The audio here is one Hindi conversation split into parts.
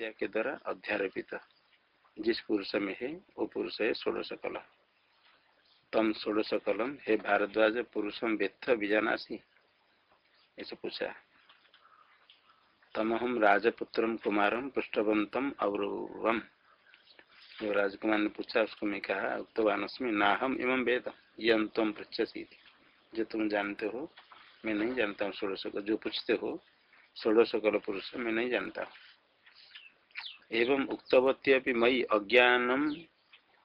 विद्या के द्वारा अध्यारोपित। जिस पुरुष में है, वो पुरुष है षोड़श कल तम षोड़श कलम हे भारद्वाज पुरुषम व्यथ बीजानासी ऐसे पूछा। तमहम राजपुत्र कुमारम पृष्ठवंतम अवरुवम। जो राजकुमार ने पूछा, उसको मैं कहा उक्तवान उसमें ना हम वेद ये तुम पृछसी जो तुम जानते हो, मैं नहीं जानता हूँ षोड़श जो पूछते हो षोड़श कल पुरुष, मैं नहीं जानता एवं उक्तवती मई अज्ञानम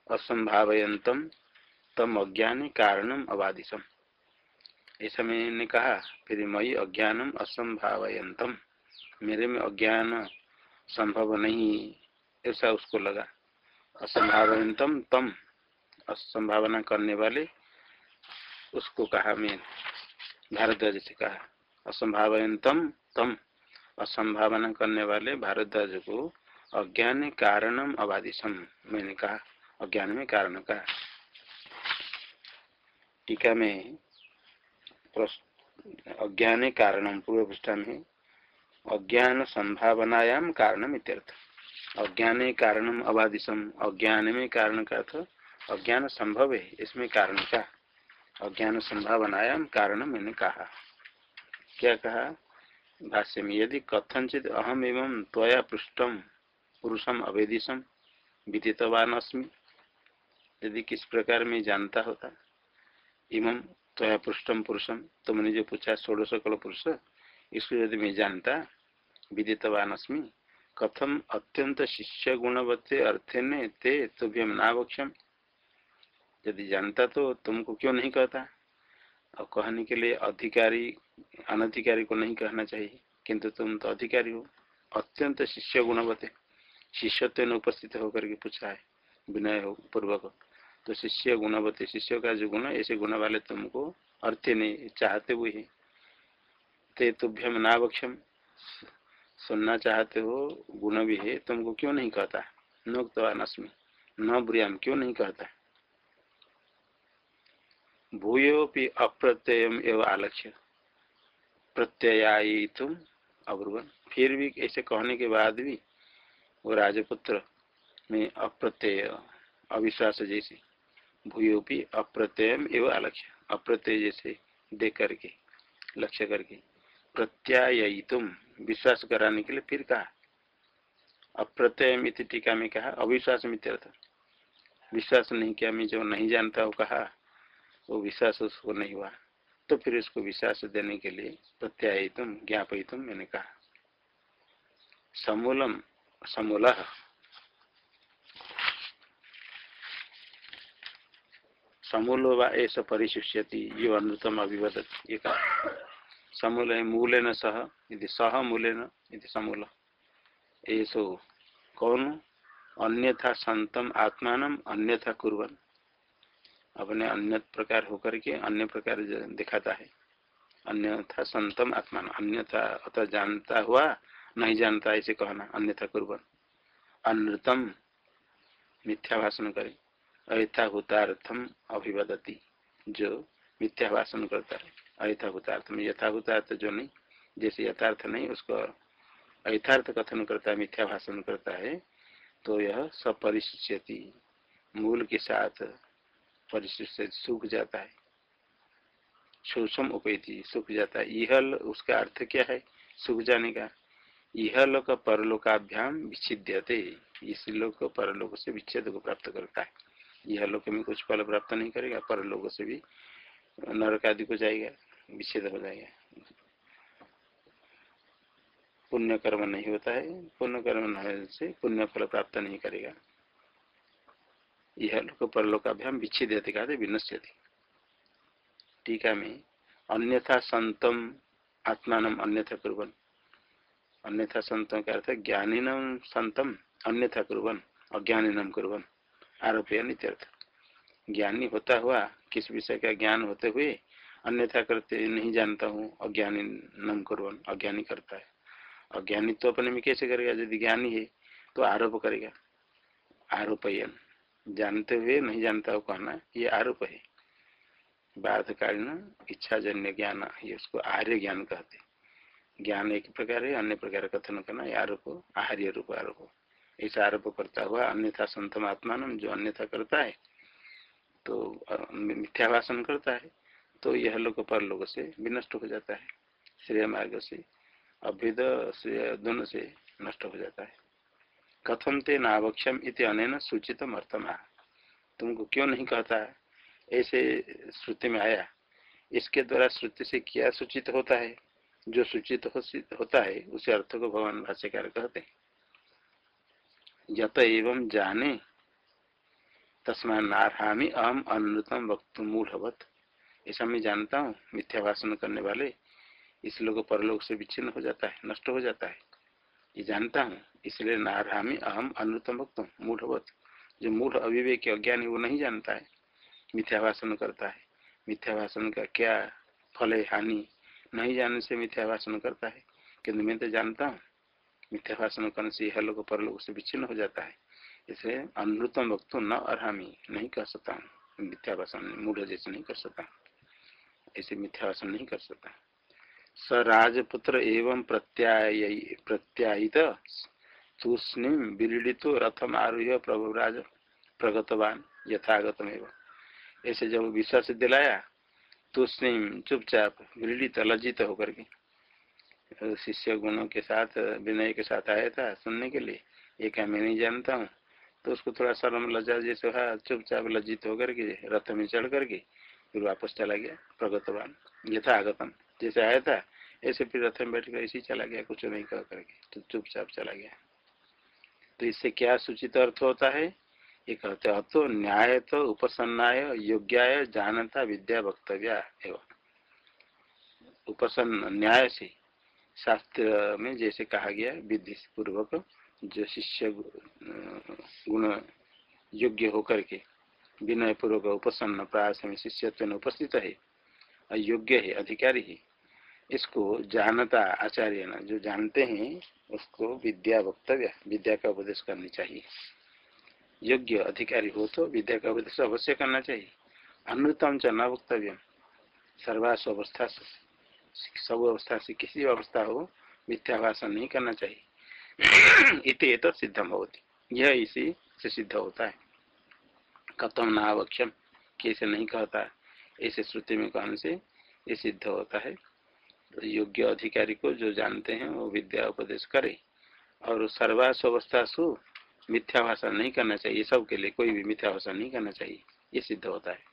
असंभावयंतम तम अज्ञान कारणम अबादिशम ऐसा मैंने कहा, फिर मई अज्ञानम असंभावयंतम मेरे में अज्ञान संभव नहीं, ऐसा उसको लगा। असंभावयंतम तम असंभावना करने वाले, उसको कहा मैं भारद्वाज से कहा असंभावयंतम तम असंभावना करने वाले भारद्वाज को अज्ञान कारणम अबादिशम मैंने कहा, अज्ञान में कारण का। टीका में अज्ञान कारणम, पूर्व पृष्ठा में, अज्ञान संभावनायाम कारणम इत्यर्थ। अज्ञान कारणम अबादिशम अज्ञान में कारण का अर्थ, अज्ञान संभव है, इसमें कारण का। अज्ञान संभावनायाम कारण मैंने कहा। क्या कहा? भाष्य में, यदि कथनचित अहम एवं त्वया पृष्ठम पुरुषम अवेदिशम, विदितवान अस्मि। यदि किस प्रकार में जानता होता, इमं त्वया पृष्ठम पुरुषम तुमने जो पूछा षोड़श कल पुरुष इसको यदि मैं जानता, विदितवान अस्मि, कथम अत्यंत शिष्य गुणवत्ते अर्थे ने ते तुभ्यम नावक्षम यदि जानता तो तुमको क्यों नहीं कहता? और कहने के लिए अधिकारी, अनधिकारी को नहीं कहना चाहिए, किंतु तुम तो अधिकारी हो, अत्यंत शिष्य गुणवते शिष्यत्व ने उपस्थित होकर के पूछा है, विनय हो, पूर्वक। तो शिष्य गुणवते शिष्य का जो गुण ऐसे गुण वाले तुमको अर्थ नहीं, चाहते हुए है। ते तुभ्यम नावक्षम, सुनना चाहते हो, गुण भी है, तुमको क्यों नहीं कहता? नोक्तवान अस्मी न बुरियाम, क्यों नहीं कहता? भूयोपि अप्रत्यय एवं आलक्ष्य। प्रत्यय तुम अब्रुवन। फिर भी ऐसे कहने के बाद भी वो राजपुत्र में अप्रत्यय, अविश्वास जैसे। भूयोपि अप्रत्ययम एवं आलक्ष्य अप्रत्यय जैसे दे करके, लक्ष्य करके। प्रत्यायी तुम विश्वास कराने के लिए फिर कहा? अप्रत्यय टीका में कहा, अविश्वास मित्यर्थ विश्वास नहीं किया, मैं जो नहीं जानता वो कहा, वो विश्वास उसको नहीं हुआ। तो फिर उसको विश्वास देने के लिए प्रत्यायितम ज्ञापितम मैंने कहा। समूलम समूल समूल व ऐसा परिशिष्यति यो अनुतम कहा समूल मूल न सह यदि सह मूल यदि समूल ऐसो कौन अन्यथा संतम आत्मान अन्यथा कुरन अपने अन्य प्रकार होकर के अन्य प्रकार दिखाता है अन्यथा संतम आत्मा अन्यथा अतः जानता हुआ नहीं जानता ऐसे कहना, अन्यथा कुर्बन। अनृतम मिथ्या भाषण करे। अयथाभूतार्थम अभिवदती, जो मिथ्या भाषण करता है। अयथाभूतार्थम, यथाभूतार्थ जो नहीं, जैसे यथार्थ नहीं, उसको अयथार्थ कथन करता है मिथ्या भाषण करता है तो यह सपरिष्यति मूल के साथ परिशिष्ट से सूख जाता है। शोषम उपेती, सूख जाता है। यह उसका अर्थ क्या है? सूख जाने का। यह लोक परलोकाभ्याम विच्छिद्यते। इस लोक परलोक से विच्छेद को प्राप्त करता है। यह लोक में कुछ फल प्राप्त नहीं करेगा, परलोक से भी नरक आदि को जाएगा, विच्छेद हो जाएगा। पुण्य कर्म नहीं होता है पुण्य कर्म न से पुण्य फल प्राप्त नहीं करेगा। यह लोक परलोकाभ्याम विच्छेद कहते विनश्यति। टीका में अन्यथा संतम आत्मान अन्यथा कुरन अन्यथा संतों का अर्थ ज्ञानी संतम, अन्यथा कुरन अज्ञानी नम कुरन आरोपय नित्यर्थ। ज्ञानी होता हुआ, किस विषय का ज्ञान होते हुए, अन्यथा करते नहीं जानता हूँ अज्ञानी नम कुरन अज्ञानी करता है। अज्ञानी तो अपने में कैसे करेगा? यदि ज्ञानी है तो आरोप करेगा। आरोपयन। जानते हुए नहीं जानता हो कहना, ये आरोप है। बाधकालीन इच्छाजन्य ज्ञान, ये उसको आर्य ज्ञान कहते ज्ञान एक प्रकार है, अन्य प्रकार कथन करना आरोप आहार्य रूप आरोप ऐसा आरोप करता हुआ अन्यथा संतम आत्मा जो अन्यथा करता है तो मिथ्या भाषण करता है तो यह लोग पर लोग से विनष्ट हो जाता है, श्रेय मार्ग से अभ्युद श्रेय दोनों से नष्ट हो जाता है। कथम ते नावक्षम इत अन सूचित अर्थम तुमको क्यों नहीं कहता? ऐसे श्रुति में आया। इसके द्वारा श्रुति से क्या सूचित होता है? जो सूचित हो, होता है उसे अर्थ को भगवान भाष्यकार कहते हैं। यत एवं जाने तस्मा नारहामी अहम अनुतम वक्त मूलवत ऐसा मैं जानता हूँ मिथ्या भाषण करने वाले इस लोग परलोक से विच्छिन्न हो जाता है नष्ट हो जाता है। ये जानता हूँ इसलिए नारहामी अहम अनुतम भक्त मूढ़वत। जो मूढ़ अविवेक है वो नहीं जानता है मिथ्या भाषण करता है। मिथ्या भाषण का क्या फल है हानि नहीं जानने से मिथ्या भाषण करता है। किन्तु मैं तो जानता हूँ मिथ्या भाषण करने से यह लोग परलोक से विच्छिन्न हो जाता है। इसलिए अनृतम वक्त न अरहामी, नहीं कर सकता हूँ। मिथ्या भाषण मूढ़ जैसे नहीं कर सकता ऐसे मिथ्या भाषण नहीं कर सकता। स राजपुत्र एवं प्रत्याय, प्रत्यायित तूष्णिम विलीड़ित रथम आरूह प्रभुराज प्रगतवान यथागतम एवं ऐसे जब विश्वास दिलाया तूष्णिम चुपचाप विलीड़ित लज्जित होकर के शिष्य गुणों के साथ, विनय के साथ आया था सुनने के लिए। ये क्या मैं नहीं जानता हूँ? तो उसको थोड़ा शर्म, लज्जा जैसे हुआ, चुपचाप लज्जित होकर के, रथ में चढ़ करके फिर वापस चला गया, प्रगतवान यथा आगतम जैसे आया था, ऐसे फिर रथ में बैठ कर ऐसे चला गया, कुछ नहीं कह करके तो चुपचाप चला गया। तो इससे क्या सूचित अर्थ होता है? ये कहते अतो न्याय तो उपसन्नाय, योग्याय जानता विद्या वक्तव्य एवं। उपसन्न, न्याय से। शास्त्र में जैसे कहा गया विधि पूर्वक जो शिष्य गुण योग्य होकर के विनय पूर्वक उपसन्न प्रयास में शिष्यत्व उपस्थित है योग्य है, अधिकारी है, इसको जानता आचार्य न, जो जानते हैं, उसको विद्या वक्तव्य, विद्या का उपदेश करनी चाहिए। योग्य अधिकारी हो तो विद्या का उपदेश अवश्य करना चाहिए। अनुतम च न वक्तव्य सर्वास अवस्था सब अवस्था से किसी अवस्था हो, मिथ्या भाषण नहीं करना चाहिए। इत तो सिद्धम होती यह इसी से सिद्ध होता है। कथम नावक्षम कैसे नहीं कहता ऐसे श्रुति में कहने से ये सिद्ध होता है। तो योग्य अधिकारी को जो जानते हैं, वो विद्या उपदेश करे। और सर्वास अवस्था सु मिथ्या भाषा नहीं करना चाहिए सबके लिए कोई भी मिथ्या भाषा नहीं करना चाहिए, ये सिद्ध होता है।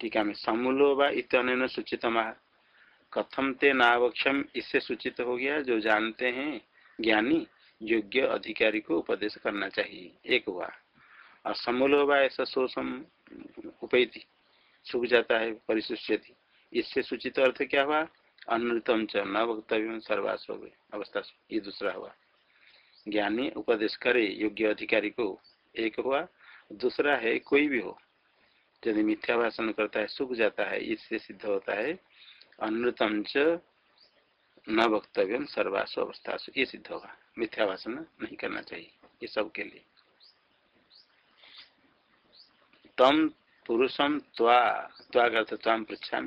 टीका में समूलो व इन सूचित कथम ते नावक्षम, इससे सूचित हो गया, जो जानते हैं, ज्ञानी, योग्य अधिकारी को उपदेश करना चाहिए, एक हुआ। और समूलो व ऐसा शोषम उपैती, सूख जाता है, परिशिष्यति। इससे सूचित अर्थ क्या हुआ? अनुतम च न वक्तव्य सर्वास हो अवस्था ये दूसरा हुआ। ज्ञानी उपदेश करे योग्य अधिकारी को एक हुआ, दूसरा है कोई भी हो, यदि मिथ्या भाषण करता है, सूख जाता है, इससे सिद्ध होता है अनुतम च न वक्तव्य सर्वासु अवस्था ये सिद्ध होगा। मिथ्या भाषण नहीं करना चाहिए, ये सबके लिए। तम पुरुषम त्वा त्वा करते त्वाम पृछा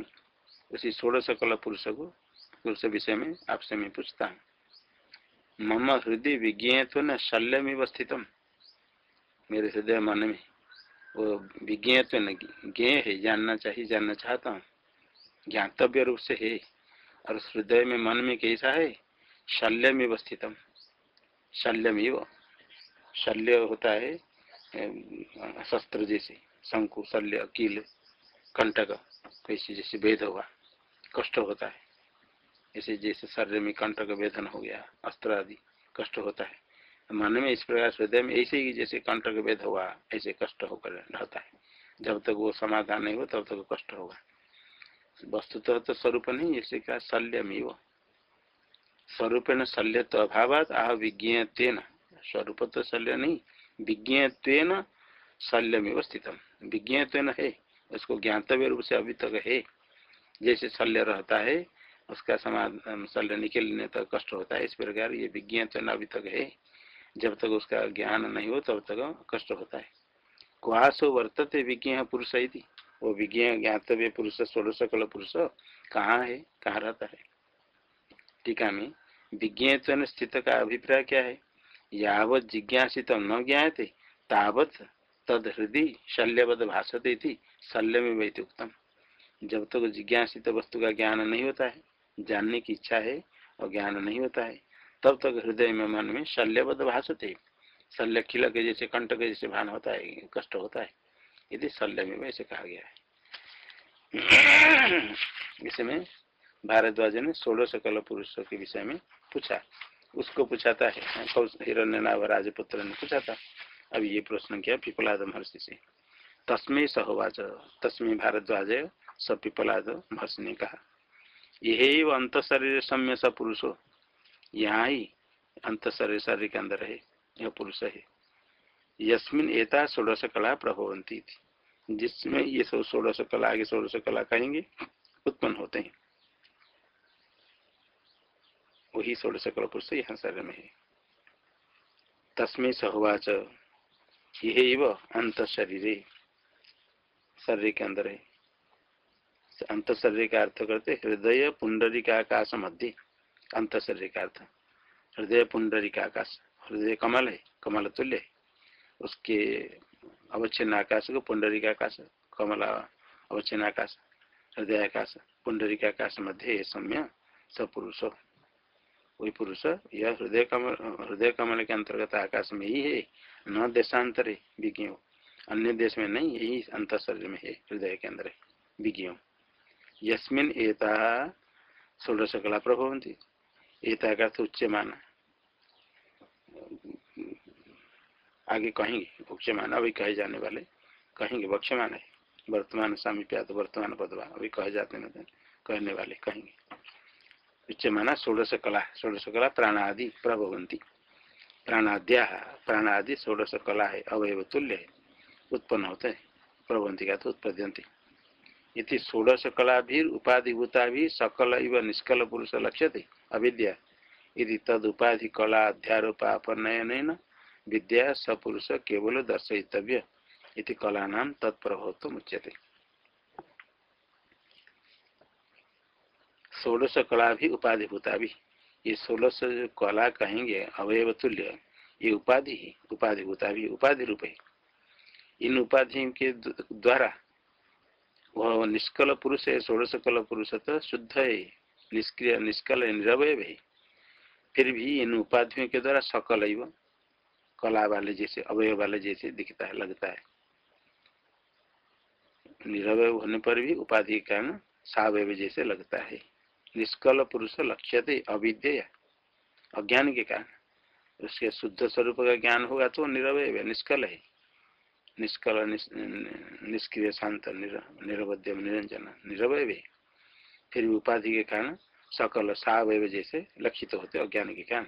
उसी षोड़श कल पुरुष को पुरुष विषय में आपसे मैं पूछता हूँ। मम हृदय विज्ञ तो न शल्य में स्थित मेरे हृदय मन में वो विज्ञ तो न ज्ञ है, जानना चाहिए, जानना चाहता हूँ। ज्ञातव्य रूप से है और हृदय में मन में कैसा है? शल्य में स्थितम। शल्य में वो शल्य होता है शस्त्र जैसे, शंकु, शल्य कील कंटक कैसे जैसे भेद हुआ कष्ट होता है। ऐसे जैसे शरीर में कंटक वेदन हो गया, अस्त्र आदि कष्ट होता है। मन में इस प्रकार हृदय में ऐसे ही जैसे कंटक वेद हुआ, ऐसे कष्ट होकर रहता है। जब तक वो समाधान नहीं हो तब तक कष्ट होगा। वस्तुतः तो स्वरूप नहीं ऐसे क्या शल्य में वो। स्वरूप न शल्य तो अभाव आह विज्ञ स्वरूप तो शल्य नहीं विज्ञ शल्य में स्थित विज्ञ है, उसको ज्ञातव्य रूप से अभी तक है। जैसे शल्य रहता है, उसका समाधान, शल्य निकलने तक कष्ट होता है। इस प्रकार ये विज्ञ अभी तक है। जब तक उसका ज्ञान नहीं हो, तब तक कष्ट होता है। कुहासो वर्तते विज्ञ पुरुष यदि वो विज्ञ ज्ञातव्य पुरुष, षोड़श कल पुरुष, कहाँ है, कहाँ रहता है? टीका में, विज्ञान स्थित का अभिप्राय क्या है? यावत जिज्ञासित न ज्ञाते तावत तद हृदय शल्यवद भाषते थी शल्य में वही उत्तम जब तक तो जिज्ञासित वस्तु का ज्ञान नहीं होता है, जानने की इच्छा है और ज्ञान नहीं होता है, तब तक हृदय में मन में शल्यबद्ध भाषते शल्य खिल के जैसे कंठ के जैसे भान होता है, कष्ट होता है। यदि शल्य में वैसे कहा गया है। इसमें भारद्वाज ने सोलह सकल पुरुषों के विषय में पूछा। उसको पूछाता है हिरण्य नाभ राजपुत्र ने पूछा था अभी ये प्रश्न किया पिपलाद महर्षि से। तस्में सहोवाच, तस्में भारद्वाज। स पिपलाद महर्षि ने कहा। यही अंत शरीर सम्य स पुरुष हो। यहाँ ही अंत शरीर शरीर के अंदर है, यह पुरुष है। यस्मिन एता षोड़श कला प्रभवंती थी। जिसमें ये सब षोड़श कला, आगे षोड़श कला कहेंगे, उत्पन्न होते हैं। वही षोड़श कला पुरुष यहाँ शरीर में है। तस्में सहवाच। यही अंत शरीर शरीर के अंदर है। अंत शरीर का अर्थ करते हृदय पुंडरी का आकाश मध्य अंत शरीर का अर्थ हृदय पुंडरी का आकाश हृदय कमल है कमल तुल्य उसके अवच्छिन्न आकाश को पुंडरी का आकाश कमल अवच्छिन्न आकाश, हृदय आकाश पुंडरी का आकाश मध्य सम्य सपुरुष। वही पुरुष, यह हृदय कमल हृदय कमल के अंतर्गत आकाश में ही है, न देशांतर, विज्ञ। अन्य देश में नहीं, यही अंत शरीर में है, हृदय के अंदर विज्ञ। यस्मिन एता षोडश कला प्रभवंती एता का तो उच्च माना आगे कहेंगे उच्चमान अभी कहे जाने वाले, कहेंगे वक्षमान है। वर्तमान सामीप्या तो वर्तमान पदवा, अभी कहे जाते नहीं कहने वाले कहेंगे। उच्चमाना षोडश कला षोडश कला प्राणादि प्रभवंती प्राणाद्या, प्राणादि षोडश कला है, अवयव तुल्य है, उत्पन्न होते हैं प्रभवंती का तो उत्पद्यंती इति षोडश कला भी उपाधिभूता भी सकल इव निष्कल पुरुष लक्ष्य थे अविद्या। यदि कला अध्यारोपापनयन विद्या सपुरुष केवल दर्शयितव्य इति कला नाम तत्प्रभव मुच्यते षोडश कला भी उपाधिभूता भी ये षोलश कला कहेंगे, अवयव तुल्य, ये उपाधि ही उपाधिभूता भी उपाधि रूप है इन उपाधि के द्वारा वह निष्कल पुरुष है षोड़श कल पुरुष तो शुद्ध है, निष्क्रिय, निष्कल निरवय है। फिर भी इन उपाधियों के द्वारा सकल कला वाले जैसे अवय वाले जैसे दिखता है, लगता है। निरवय होने पर भी उपाधि का सावय जैसे लगता है। निष्कल पुरुष लक्ष्य थे अविद्य, अज्ञान के कारण। उसके शुद्ध स्वरूप का ज्ञान होगा तो निरवय निष्कल है। निष्कल निष्क्रिय, शांत निरवध्य, निरंजन निरवय फिर भी उपाधि के कारण सकल सावय जैसे लक्षित होते अज्ञान के कारण।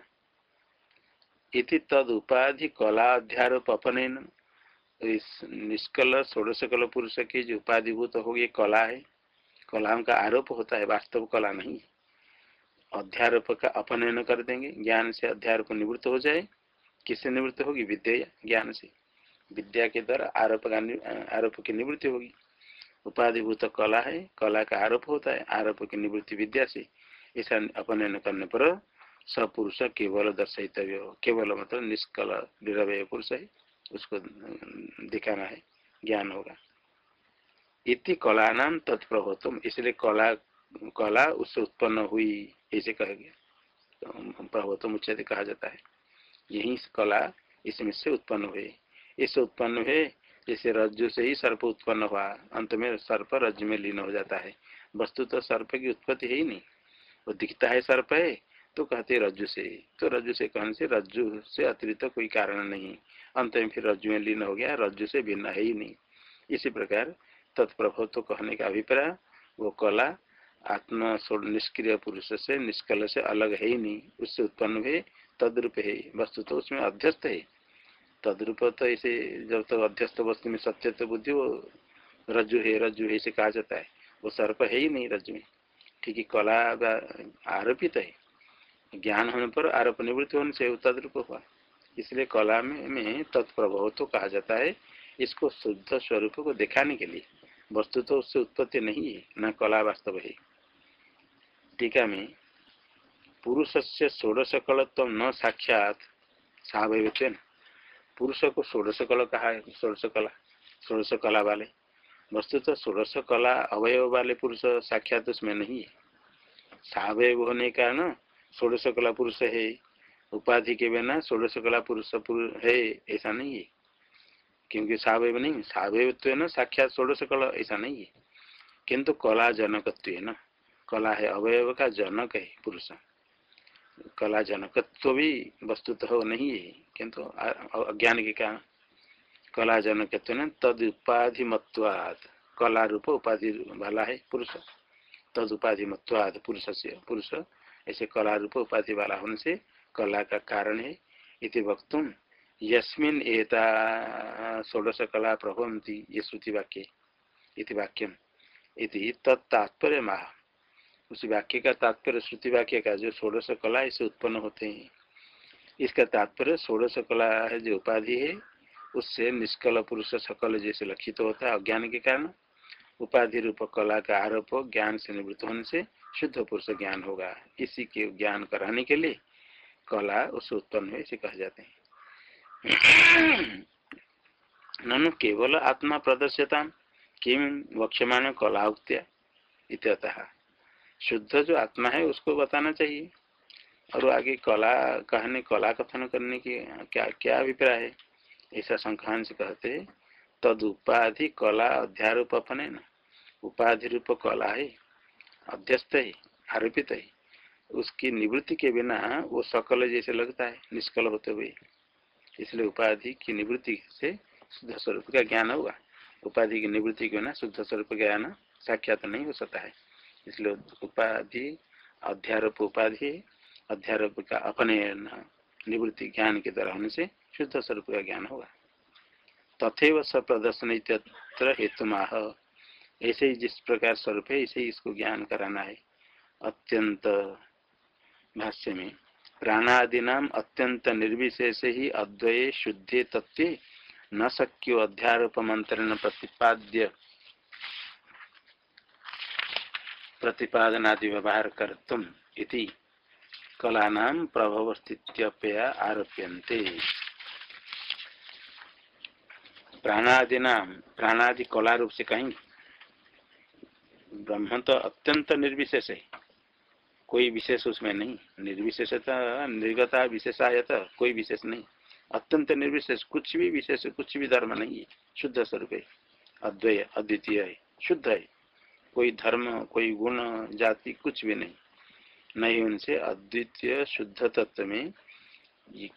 इति तद उपाधि कला अध्यारोप अपने इस निष्कल षोड़श कल पुरुष की जो उपाधिभूत हो गई कला है, कलाओं का आरोप होता है, वास्तव कला नहीं अध्यारोप का अपनयन कर देंगे, ज्ञान से अध्यारोप निवृत्त हो जाए, किससे निवृत्त होगी? विद्या, ज्ञान से। विद्या के द्वारा आरोप का आरोप की निवृत्ति होगी। उपाधिभूत कला है, कला का आरोप होता है, आरोप की निवृत्ति विद्या से। ऐसा अपनयन करने पर सपुरुष केवल दर्शितव्य केवल मतलब निष्कल, निरवय पुरुष है, उसको दिखाना है, ज्ञान होगा। इति कला नाम तत्प्रभुत्व इसलिए कला कला उससे उत्पन्न हुई, ऐसे कह गया। तो प्रभुत्व उच्चते कहा जाता है। यही कला इसमें से उत्पन्न हुई। इस उत्पन्न हुए, जैसे रज्जु से ही सर्प उत्पन्न हुआ। अंत में सर्प रज्जु में लीन हो जाता है। वस्तु तो सर्प की उत्पत्ति है ही नहीं। वो दिखता है सर्प है तो कहते रज्जु से। तो रज्जु से कहने से रज्जु से अतिरिक्त कोई कारण नहीं। अंत में फिर रज्जु में लीन हो गया, रज्जु से भिन्न है ही नहीं। इसी प्रकार तत्प्रभव तो कहने का अभिप्राय, वो कला आत्मा निष्क्रिय पुरुष से निष्कल से अलग है ही नहीं। उससे उत्पन्न हुए, तद्रूप है। वस्तु तो उसमें अध्यस्त है। तद्रूप तो ऐसे जब तक तो अध्यस्त वस्तु में सत्य तो बुद्धि वो रज्जु है रज्जु है इसे कहा जाता है। वो सर्प है ही नहीं रज्जु में। ठीक है कला आरोपित है। ज्ञान होने पर आरोप निवृत्ति होने से तद्रूप हुआ। इसलिए कला में, में तत्प्रभाव तो कहा जाता है इसको शुद्ध स्वरूप को दिखाने के लिए। वस्तु तो उससे उत्पत्ति नहीं है न कला वास्तव है। टीका में पुरुष से षोड़श कलत्व न साक्षात स्वाभाविक पुरुष को षोड़श कल कहा है षोड़श कला षोड़श कला वाले? वस्तु तो षोड़श कला अवयव वाले पुरुष साक्षात उसमें नहीं है। सावय होने का न षोड़श कला पुरुष है। उपाधि के बिना षोड़श कला पुरुष है, ऐसा नहीं है। क्योंकि सावय नहीं सावयत्व है न साक्षात षोड़श कला, ऐसा नहीं है। किंतु कला जनकत्व है न। कला है अवयव का जनक है पुरुष। कला जनकत्व भी वस्तुतः नहीं है, किंतु अज्ञान के कारण। कला जनकत्व न तद उपाधि मत्वाद कला रूप उपाधि वाला है, पुरुष। तद उपाधि मत्वाद पुरुष से, पुरुष, ऐसे कला रूप उपाधि वाला होने से कला का कारण है। इति वक्तुम यस्मिन एता षोडश कला प्रभवंती ये श्रुति वाक्य, इति वाक्यम। इति तत्तात्पर्य माह उस वाक्य का तात्पर्य श्रुति वाक्य का जो षोडश कला इसे उत्पन्न होते हैं। इसका तात्पर्य षोडश कला है जो उपाधि है, उससे निष्कल पुरुष सकल जैसे लक्षित तो होता है अज्ञान के कारण। उपाधि रूप कला का आरोप ज्ञान से निवृत्त होने से शुद्ध पुरुष ज्ञान होगा। इसी के ज्ञान कराने के लिए कला उससे उत्पन्न हुए इसे कह जाते हैं। ननु केवल आत्मा प्रदर्शता किम वक्षमाण कला उक्त्या इत्यतः। शुद्ध जो आत्मा है, उसको बताना चाहिए। और आगे कला, कहने, कला कथन करने की क्या क्या अभिप्राय है? ऐसा संख्यान से कहते तद उपाधि कला अध्यारोप अपने न। उपाधि रूप कला है, अध्यस्त है, आरोपित है। उसकी निवृत्ति के बिना वो सकल जैसे लगता है, निष्कल होते हुए। इसलिए उपाधि की निवृत्ति से शुद्ध स्वरूप का ज्ञान होगा। उपाधि की निवृत्ति के बिना शुद्ध स्वरूप ज्ञान साक्षात नहीं हो सकता है। इसलिए उपाधि, अध्यारोप उपाधि अध्यारोप का अपने निवृत्ति ज्ञान के द्वारा होने से शुद्ध स्वरूप का ज्ञान होगा। तथे स प्रदर्शन हेतु माह ऐसे ही जिस प्रकार स्वरूप है, ऐसे ही इसको ज्ञान कराना है। अत्यंत भाष्य में प्राणादीना अत्यंत निर्विशेष ही अद्वय शुद्धे तत्व न शक्यो अध्यारोप मंत्रण प्रतिपाद्य। प्रतिपादनादि व्यवहार कर तुम इति कलानाम प्रभव स्थित्यपया आरोप्यन्ते। प्राणादि नाम प्राणादि कला रूप से कहीं ब्रह्म तो अत्यंत निर्विशेष। है कोई विशेष उसमें नहीं, निर्विशेषता, निर्गता विशेषायत कोई विशेष नहीं। अत्यंत निर्विशेष, कुछ भी विशेष, कुछ भी धर्म नहीं है। शुद्ध स्वरूप है अद्वय, अद्वितीय है शुद्ध है। कोई धर्म, कोई गुण, जाति कुछ भी नहीं। नहीं उनसे अद्वितीय शुद्ध तत्व में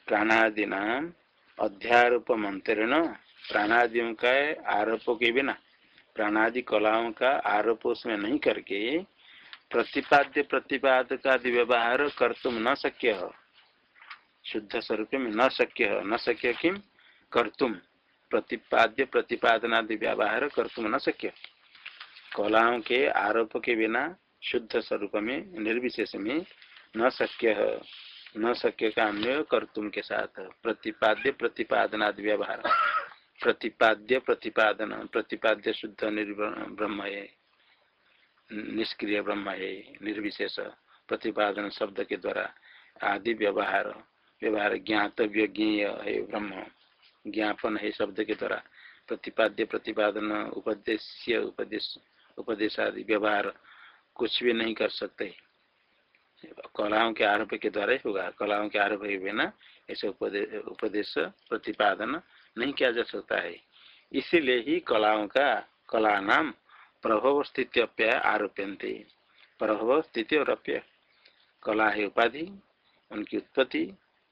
प्राणादि नाम अध्यारोप मंत्रण प्राणादियों का आरोप के बिना, प्राणादि कलाओं का आरोप उसमें नहीं करके प्रतिपाद्य प्रतिपाद का व्यवहार कर तुम न शक्य शुद्ध स्वरूप में न शक्य न शक्य किम? कर तुम। प्रतिपाद्य प्रतिपादनादि व्यवहार कर तुम न शक्य कलाओं के आरोप के बिना शुद्ध स्वरूप में, निर्विशेष में न शक्य न शक्य का अन्य कर्तुम के साथ। प्रतिपाद्य, प्रतिपादनाद व्यवहार। प्रतिपाद्य, प्रतिपादन। प्रतिपाद्य शुद्ध ब्रह्म है निष्क्रिय ब्रह्म है निर्विशेष। प्रतिपादन शब्द के द्वारा आदि व्यवहार। व्यवहार ज्ञातव्य ज्ञेय है ब्रह्म। ज्ञापन है शब्द के द्वारा प्रतिपाद्य, प्रतिपादन, उपदेश्य, उपदेश उपदेश आदि, व्यवहार कुछ भी नहीं कर सकते। कलाओं के आरोप के द्वारा ही होगा। कलाओं के आरोप के बिना ऐसे उपदेश प्रतिपादन नहीं किया जा सकता है। इसीलिए ही कलाओं का, कला नाम प्रभव स्थिति अप्य आरोप्यंते प्रभव स्थिति और अप्य। कला है उपाधि, उनकी उत्पत्ति,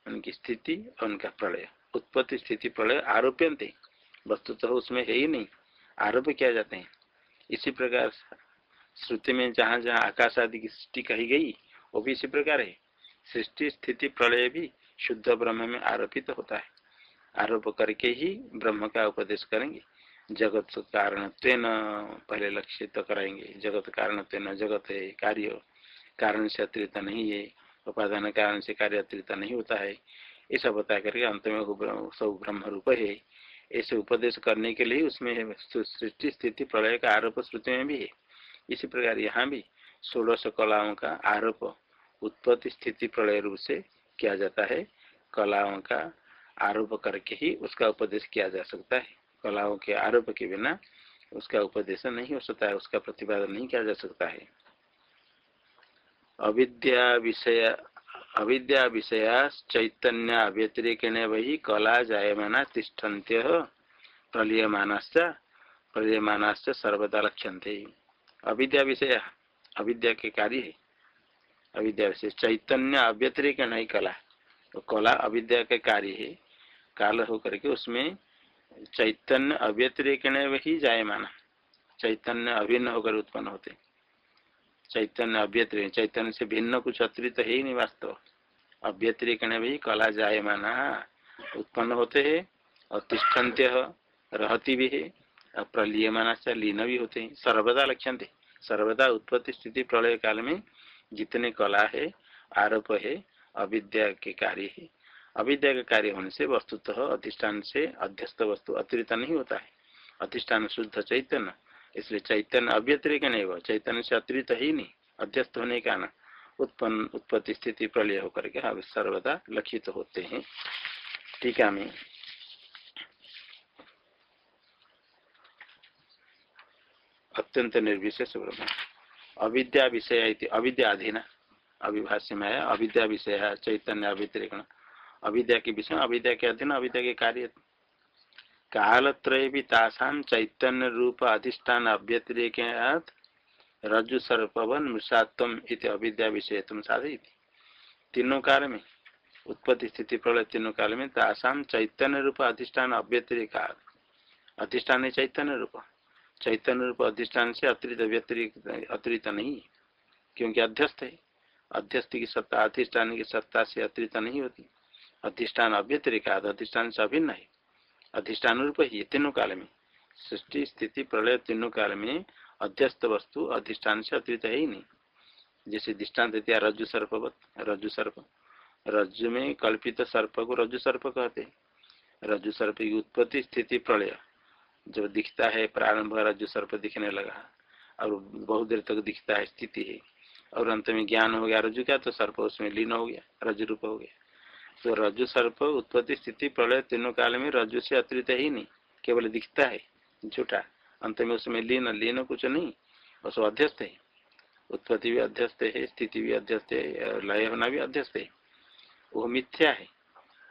उनकी स्थिति और उनका प्रलय। उत्पत्ति, स्थिति, प्रलय आरोप्यंते वस्तु तो उसमें है ही नहीं। आरोप किया जाते हैं। इसी प्रकार श्रुति में जहाँ जहाँ आकाश आदि की सृष्टि कही गई, वो भी इसी प्रकार है। सृष्टि, स्थिति, प्रलय भी शुद्ध ब्रह्म में आरोपित तो होता है। आरोप करके ही ब्रह्म का उपदेश करेंगे। जगत कारण पहले लक्ष्य तो कराएँगे। जगत कारण जगत है, कार्य। कारण से अतिरिक्त नहीं है। उपादान कारण से कार्य अतिरिक्त नहीं होता है। ऐसा बता करके अंत में सब ब्रह्म रूप है। ऐसे उपदेश करने के लिए उसमें सृष्टि, स्थिति, प्रलय का आरोप श्रुति में भी है। इसी प्रकार यहाँ भी षोड़श कलाओं का आरोप उत्पत्ति, स्थिति, प्रलय रूप से किया जाता है। कलाओं का आरोप करके ही उसका उपदेश किया जा सकता है। कलाओं के आरोप के बिना उसका उपदेश नहीं हो सकता है, उसका प्रतिपादन नहीं किया जा सकता है। अविद्या विषय अविद्या विषया चैतन्य व्यतिरिकेण वही कला जायमाना तिष्ठन्त्य। प्रलीयमानाश्च प्रलीयमानाश्च सर्वदा लक्ष्यन्ते। अविद्या विषय अविद्या के कार्य है। अविद्या विषय चैतन्य अव्यतिरिकेण ही कला। तो कला अविद्या के कार्य है। काल होकर के उसमें चैतन्य अव्यतिरिक वही जायमाना। चैतन्य अभिन्न होकर उत्पन्न होते। चैतन्य अव्यतिरिक चैतन्य से भिन्न कुछ अतिरिक्त है ही नहीं वास्तव। अव्यतिरेकण भी कला जायमाना उत्पन्न होते है और तिष्ठन्त्य रहती भी है, और प्रलीयमाना से लीन भी होते हैं। सर्वदा लक्षण थे सर्वदा उत्पत्ति स्थिति प्रलय काल में जितने कला है, आरोप है, अविद्या के कार्य है। अविद्या के कार्य होने से वस्तुतः अधिष्ठान से अध्यस्त वस्तु अतिरिक्त नहीं होता है। अधिष्ठान शुद्ध चैतन्य इसलिए चैतन्य अव्यतिरिक नहीं हुआ, चैतन्य से अतिरिक्त ही नहीं, अध्यस्त होने का न उत्पन्न, उत्पत्ति स्थिति प्रलय होकर के हम सर्वदा लक्षित होते हैं। टीका में अत्यंत निर्विशेष ब्रह्म। अविद्या विषय अविद्या अधीन, अभिभाष्य में है अविद्या विषय है, चैतन्य अव्यतिरिक्त अविद्या के विषय, अविद्या के अधीन, अविद्या के कार्य कालत्रय भी तासाम चैतन्य रूप अधिष्ठान अभ्यतिरेक रज्जु सर्पवन मृषात्म इत अविद्या विषय तुम साधे तीनों काल में उत्पत्ति स्थिति प्रलय तीनों काल में तासाम चैतन्य रूप अधिष्ठान अभ्यतिरिक अधिष्ठान है चैतन्य रूप चैतन्य रूप अधिष्ठान से अतिरिक्त व्यतिरिक्त, अतिरिक्त नहीं, क्योंकि अध्यस्त है। अध्यस्त की सत्ता, अधिष्ठान की सत्ता से अतिरिक्त नहीं होती। अधिष्ठान अभ्यतिरिका अधिष्ठान से अभिन्न है। अधिष्ठान रूप ही तीनों काल में। सृष्टि, स्थिति, प्रलय तीनों काल में अध्यस्त वस्तु अधिष्ठान से अतिरिक्त है ही नहीं। जैसे दृष्टांत दिया रज्जु सर्पवत, रज्जु सर्प। रज्जु में कल्पित सर्प को रज्जु सर्प कहते रज्जु सर्प की उत्पत्ति, स्थिति, प्रलय। जब दिखता है, प्रारंभ रज्जु सर्प दिखने लगा। और बहुत देर तक दिखता है, स्थिति है। और अंत में ज्ञान हो गया, रज्जु क्या तो सर्प उसमें लीन हो गया, रज्जु रूप हो गया। तो रज्जु सर्प उत्पत्ति स्थिति प्रलय तीनों काल में रज्जु से अतिरिक्त ही नहीं, केवल दिखता है, झूठा। अंत में उसमें लीन लीन कुछ नहीं, बस अध्यस्त है। उत्पत्ति भी अध्यस्त है, स्थिति भी अध्यस्त है लय होना भी अध्यस्त है। वो मिथ्या है।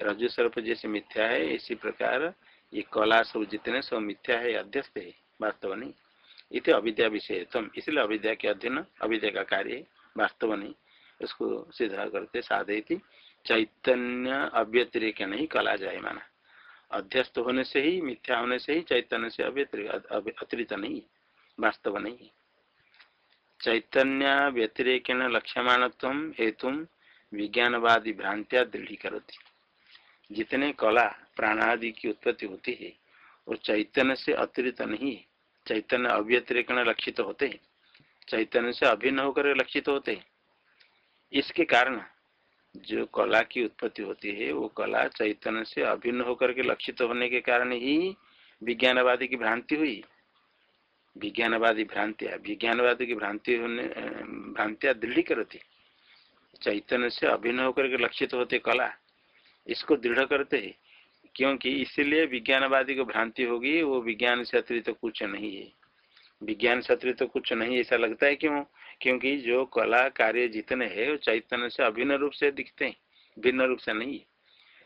रज्जु सर्प जैसे मिथ्या है, इसी प्रकार ये कला सब जितने सब मिथ्या है, अध्यस्त है, वास्तव नहीं। इतने अविद्या विषय तम इसलिए अविद्या के अध्ययन, अविद्या का कार्य वास्तव नहीं। उसको सिद्ध करते साधे थी चैतन्य अव्यतिरिक नहीं कला जाए माना। अध्यस्त होने से ही, मिथ्या होने से ही चैतन्य से अतिरिक्त नहीं, वास्तव नहीं। चैतन्य व्यतिरेक लक्ष्यमाण हेतु विज्ञानवादी भ्रांतिया दृढ़ी करती जितने कला प्राणादि की उत्पत्ति होती है वो चैतन्य से अतिरिक्त नहीं, चैतन्य अव्यतिरिक लक्षित होते हैं। चैतन्य से अभिन्न होकर लक्षित होते हैं। इसके कारण जो कला की उत्पत्ति होती है, वो कला चैतन्य से अभिन्न होकर के लक्षित होने के कारण ही विज्ञानवादी की भ्रांति हुई। विज्ञानवादी भ्रांतिया विज्ञानवादी की भ्रांति होने भ्रांतिया दृढ़ करती चैतन्य से अभिन्न होकर के लक्षित होते कला, इसको दृढ़ करते है, क्योंकि इसीलिए विज्ञानवादी को भ्रांति होगी, वो विज्ञान से अतिरिक्त तो कुछ नहीं है। विज्ञान से अतिरिक्त तो कुछ नहीं ऐसा लगता है क्यों? क्योंकि जो कला कार्य जितने हैं, वो चैतन्य से अभिन्न रूप से दिखते हैं, भिन्न रूप से नहीं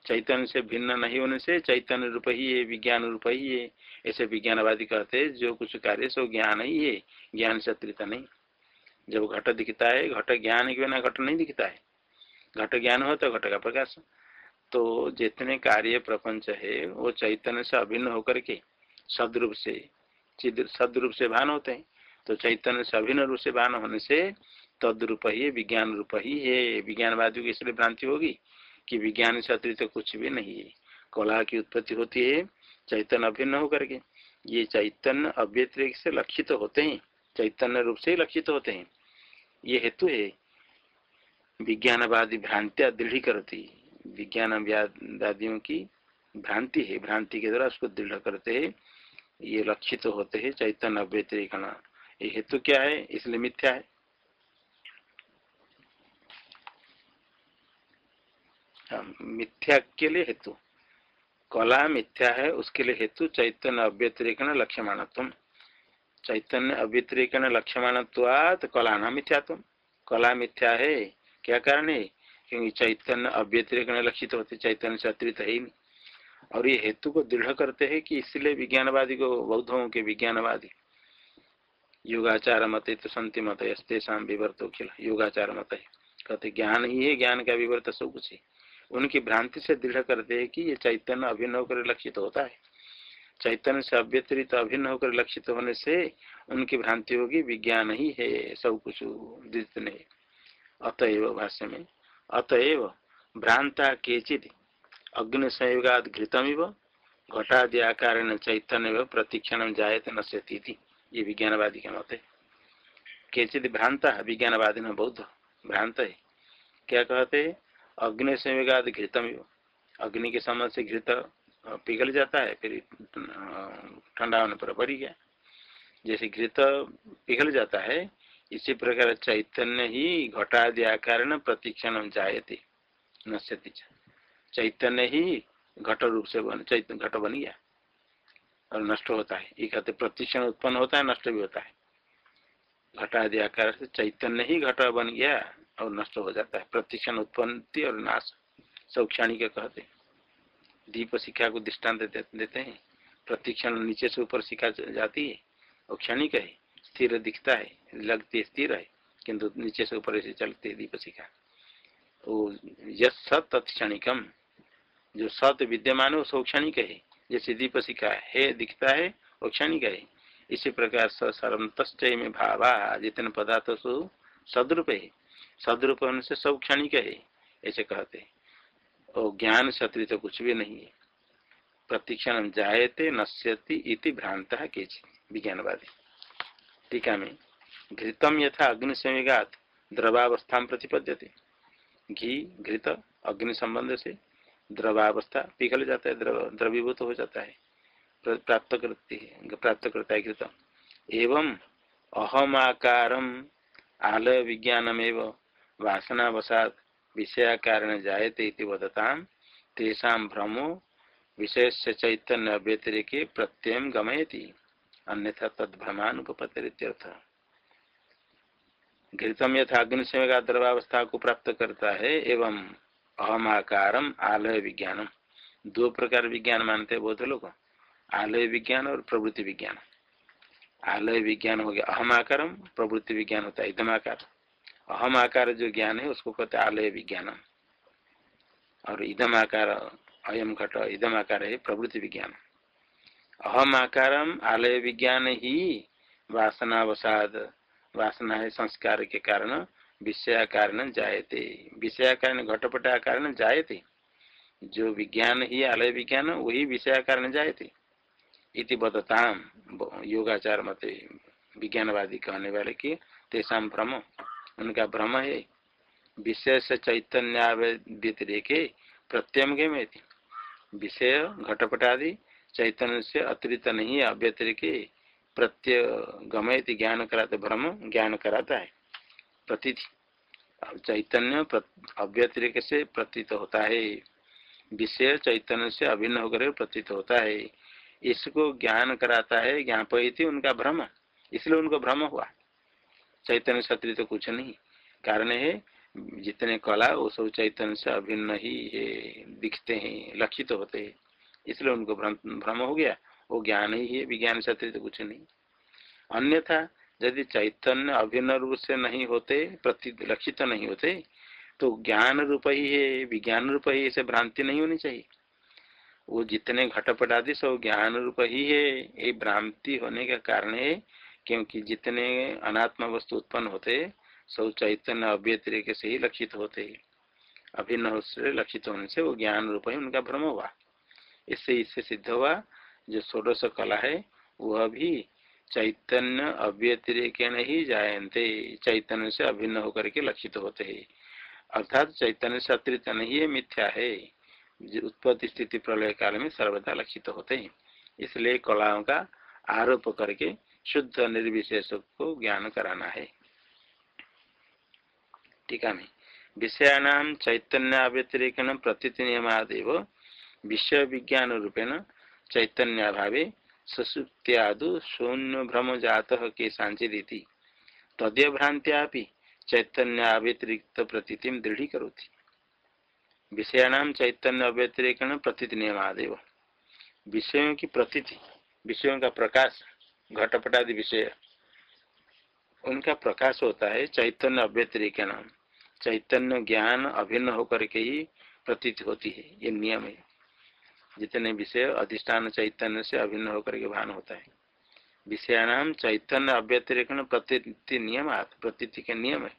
चैतन्य से भिन्न नहीं होने से चैतन्य रूप ही है, विज्ञान रूप ही है। ऐसे विज्ञानवादी कहते हैं, जो कुछ कार्य सो ज्ञान ही है, ज्ञान से अतिरिक्त नहीं। जब घट दिखता है, घट ज्ञान के बिना घट नहीं दिखता है। घट ज्ञान हो तो घट का प्रकाश। तो जितने कार्य प्रपंच है, वो चैतन्य से अभिन्न होकर के सदरूप से सदरूप से भान होते हैं। तो चैतन्य से अभिन्न रूप से भान होने से तद्रूप ही विज्ञान रूप ही है। विज्ञानवादी की इसलिए भ्रांति होगी कि विज्ञान से अतिरिक्त तो कुछ भी नहीं है। कला की उत्पत्ति होती है, चैतन्य अभिन्न होकर के। ये चैतन्य अव्यतिरिक से लक्षित होते हैं, चैतन्य रूप से लक्षित होते हैं। ये हेतु है, विज्ञानवादी भ्रांतिया दृढ़ करती विज्ञान वादियों की भ्रांति है, भ्रांति के द्वारा उसको दृढ़ करते है। ये लक्षित होते है, चैतन्य अव्यतिरिकण ये हेतु क्या है? इसलिए मिथ्या है? हाँ, मिथ्या के लिए हेतु। कला मिथ्या है उसके लिए हेतु चैतन्य अव्यतिरिकण लक्ष्यमाण चैतन्य अव्यतिरिकण लक्ष्यमाण कला न मिथ्यात्म कला मिथ्या है क्या कारण है? क्योंकि चैतन्य अव्यतिरिकण लक्षित होते चैतन्य से अतिरिक्त है ही नहीं। और ये हेतु को दृढ़ करते हैं कि इसलिए विज्ञानवादी को बौद्धों के विज्ञानवादी योगाचार मत तो संति मत, अस्तेषा विवर्तो खिल योगाचार मत है कहते, ज्ञान ही है, ज्ञान का विवर्त सब कुछ है। उनकी भ्रांति से दृढ़ करते हैं कि ये चैतन्य अभिन्न होकर लक्षित होता है। चैतन्य से अव्यतिरित अभिन्न होकर लक्षित होने से उनकी भ्रांति होगी, विज्ञान ही है, सब कुछ नहीं। अतएव भाष्य में, अतएव भ्रांता केचित अग्नि संयोगाद घृतमिव घटादि आकार चैतन्य प्रतीक्षण जायते नश्यती ये विज्ञानवादी का मत है? केचित भ्रांता विज्ञानवादी न बौद्ध, भ्रांत है। क्या कहते अग्नि संयोगाद घृतमिव अग्नि के समय से घृत पिघल जाता है, फिर ठंडा होने पर बढ़ी गया। जैसे घृत पिघल जाता है, इसी प्रकार चैतन्य ही घटादि आकार प्रतीक्षण जायते, नश्यति चैतन्य ही घट रूप से बन चैतन्य घट बन गया। और नष्ट होता है। ये कहते प्रतिक्षण उत्पन्न होता है नष्ट भी होता है। घटादि आकार से चैतन्य ही घट बन गया और नष्ट हो जाता है। प्रतिक्षण उत्पत्ति और नाश सब क्षणिक कहते दीप शिक्षा को दृष्टांत दे, देते हैं। प्रतिक्षण नीचे से ऊपर शिखा जाती है और क्षणिक है। स्थिर दिखता है लगती स्थिर है किंतु नीचे से ऊपर ऐसे चलते है दीप शिखा। तो यश सत जो सत विद्यमान है वो क्षणिक है। जैसे दीप शिखा है, दिखता है वो क्षणिक है। इसी प्रकार सर्वम तस्चय में भावा, जितने पदार्थ सो सदरूप है, सदरूप से सब क्षणिक है, ऐसे कहते और ज्ञान शत्रु तो कुछ भी नहीं है। प्रतिक्षण जायते नश्यति इति भ्रांत के विज्ञानवादी। टीका में, घृतम यथा अग्नि संवेगात द्रवावस्था प्रतिपद्यते। घी, घृत अग्नि संबंध से द्रवावस्था पिघल जाता है, द्रव, द्रवीभूत हो जाता है। प्राप्त करती है प्राप्त करता है घृत एवं अहमाकार आलय विज्ञानमेव वासनावसात विषया कारण जायते वदता। तेषा भ्रमो से चैतन्य व्यतिरिके प्रत्यय गमयती। अन्यथा तद्भ्रमानुपतिर्थ घृतम यथा अग्नि का द्रवावस्था को प्राप्त करता है, एवं अहमाकारम आलय विज्ञानम। दो प्रकार विज्ञान मानते हैं बहुत लोग। आलय विज्ञान और प्रवृत्ति विज्ञान। आलय विज्ञान हो गया अहमाकारम, प्रवृत्ति विज्ञान होता है इधमाकार अहम आकार जो ज्ञान है, उसको कहते हैं आलय विज्ञानम और इधम आकार, अयम घट इधम आकार है, प्रवृत्ति विज्ञान। अहम आकारम, आलय विज्ञान ही वासनावसाद, वासना है संस्कार के कारण। विषया कारण जायते। विषया कारण घटपट कारण जायते। जो विज्ञान ही आलय विज्ञान, वही विषया कारण जायते। इति बदताम योगाचार मत विज्ञानवादी कहने वाले की तेषा भ्रम, उनका भ्रम है। विषय से चैतन्य व्यतिरेके प्रत्यम में विषय घटपट आदि चैतन्य से अतिरिक्त नहीं अव्यतिरिके प्रत्यय गमयति, ज्ञान कराते, भ्रम ज्ञान कराता है। प्रतीति। चैतन्य अव्यतिरिक से प्रतीत होता है। विषय चैतन्य से अभिन्न होकर प्रतीत होता है। इसको ज्ञान कराता है, ज्ञापयती उनका भ्रम। इसलिए उनको भ्रम हुआ। चैतन्य सत्री तो कुछ नहीं। कारण है, जितने कला, वो सब चैतन्य से अभिन्न ही है, दिखते हैं, लक्षित तो होते हैं। इसलिए उनको भ्रम हो गया। वो ज्ञान ही है, विज्ञान से अतिरिक्त कुछ नहीं। अन्यथा यदि चैतन्य अभिन्न रूप से नहीं होते प्रति लक्षित नहीं होते तो ज्ञान रूप ही है, विज्ञान रूप ही ऐसे भ्रांति नहीं होनी चाहिए। वो जितने घटपट आदि, सब ज्ञान रूप ही है। ये भ्रांति होने का कारण है, क्योंकि जितने अनात्म वस्तु उत्पन्न होते, सब चैतन्य अव्य तरीके से ही लक्षित होते। अभिन्न से लक्षित होने से वो ज्ञान रूप ही उनका भ्रम हुआ। इससे इससे सिद्ध हुआ, जो षोडश कला है, वह भी चैतन्य अव्यतिरेक ही जायते चैतन्य से अभिन्न होकर के लक्षित होते हैं। अर्थात चैतन्य से अतिरिक्त नहीं है मिथ्या है उत्पत्ति स्थिति प्रलय काल में सर्वदा लक्षित होते हैं। इसलिए कलाओं का आरोप करके शुद्ध निर्विशेष को ज्ञान कराना है। टीका में विषयाणाम चैतन्य व्यतिरेकण प्रतीति नियमादेव विषय विज्ञान रूपेण चैतन्य चैतन्याभावे सुसुप्त्यादु शून्य भ्रम जात के सांचिदी तदय भ्रांत्या चैतन्य व्यतिरिक्त प्रतीति दृढ़ी करोति विषयाणाम चैतन्य अव्यतिरेकण प्रतीति नियमादेव विषयों की प्रतीति, विषयों का प्रकाश, घटपटादि विषय, उनका प्रकाश होता है चैतन्य अव्यतिरिकण चैतन्य ज्ञान अभिन्न होकर के ही प्रतीत होती है, ये नियम है। जितने विषय अधिष्ठान चैतन्य से अभिन्न होकर के भान होता है। विषयाणाम चैतन्य अव्यतिरिकण प्रतीति नियम प्रतीति के नियम है।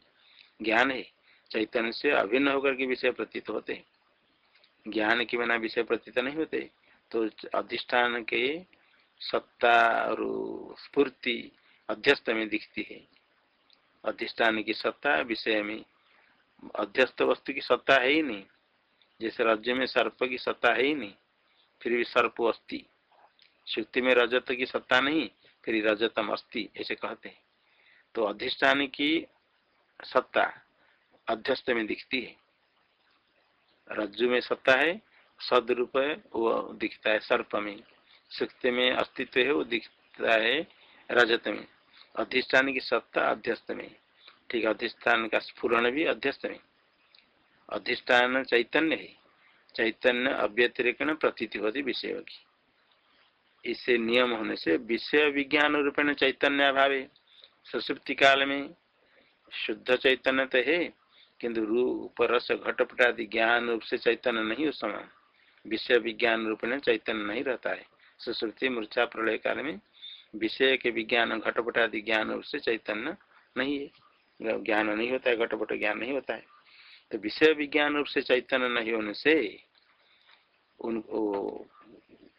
ज्ञान है। चैतन्य से अभिन्न होकर के विषय प्रतीत होते हैं। ज्ञान के बिना विषय प्रतीत नहीं होते। तो अधिष्ठान के सत्ता और स्फूर्ति अध्यस्त में दिखती है। अधिष्ठान की सत्ता विषय में अध्यस्त वस्तु की सत्ता है ही नहीं। जैसे राज्य में सर्प की सत्ता है ही नहीं। फिर भी सर्प अस्थि शुक्ति में रजत की सत्ता नहीं, फिर रजतम अस्थि ऐसे कहते हैं। तो अधिष्ठान की सत्ता अध्यस्त में दिखती है। रज्जु में सत्ता है, सदरूप वो दिखता है सर्प में। सुक्ति में अस्तित्व है, वो दिखता है रजत में। अधिष्ठान की सत्ता अध्यस्त में। ठीक, अधिष्ठान का स्फुरण भी अध्यस्त में। अधिष्ठान चैतन्य है। चैतन्य अव्यतिरिकण प्रतीति होती विषय की इसे नियम होने से विषय विज्ञान रूपेण चैतन्य अभाव सुसुप्ति काल में शुद्ध चैतन्य तो है, किंतु रूप रस घटपट आदि ज्ञान रूप से चैतन्य नहीं उस समय विषय विज्ञान रूप में चैतन्य नहीं रहता है। सुश्रुति मूर्छा, प्रलय काल में विषय के विज्ञान घटपट आदि ज्ञान रूप से चैतन्य नहीं है। ज्ञान नहीं होता है, घटपट ज्ञान नहीं होता है। तो विषय विज्ञान रूप से चैतन्य नहीं होने से उनको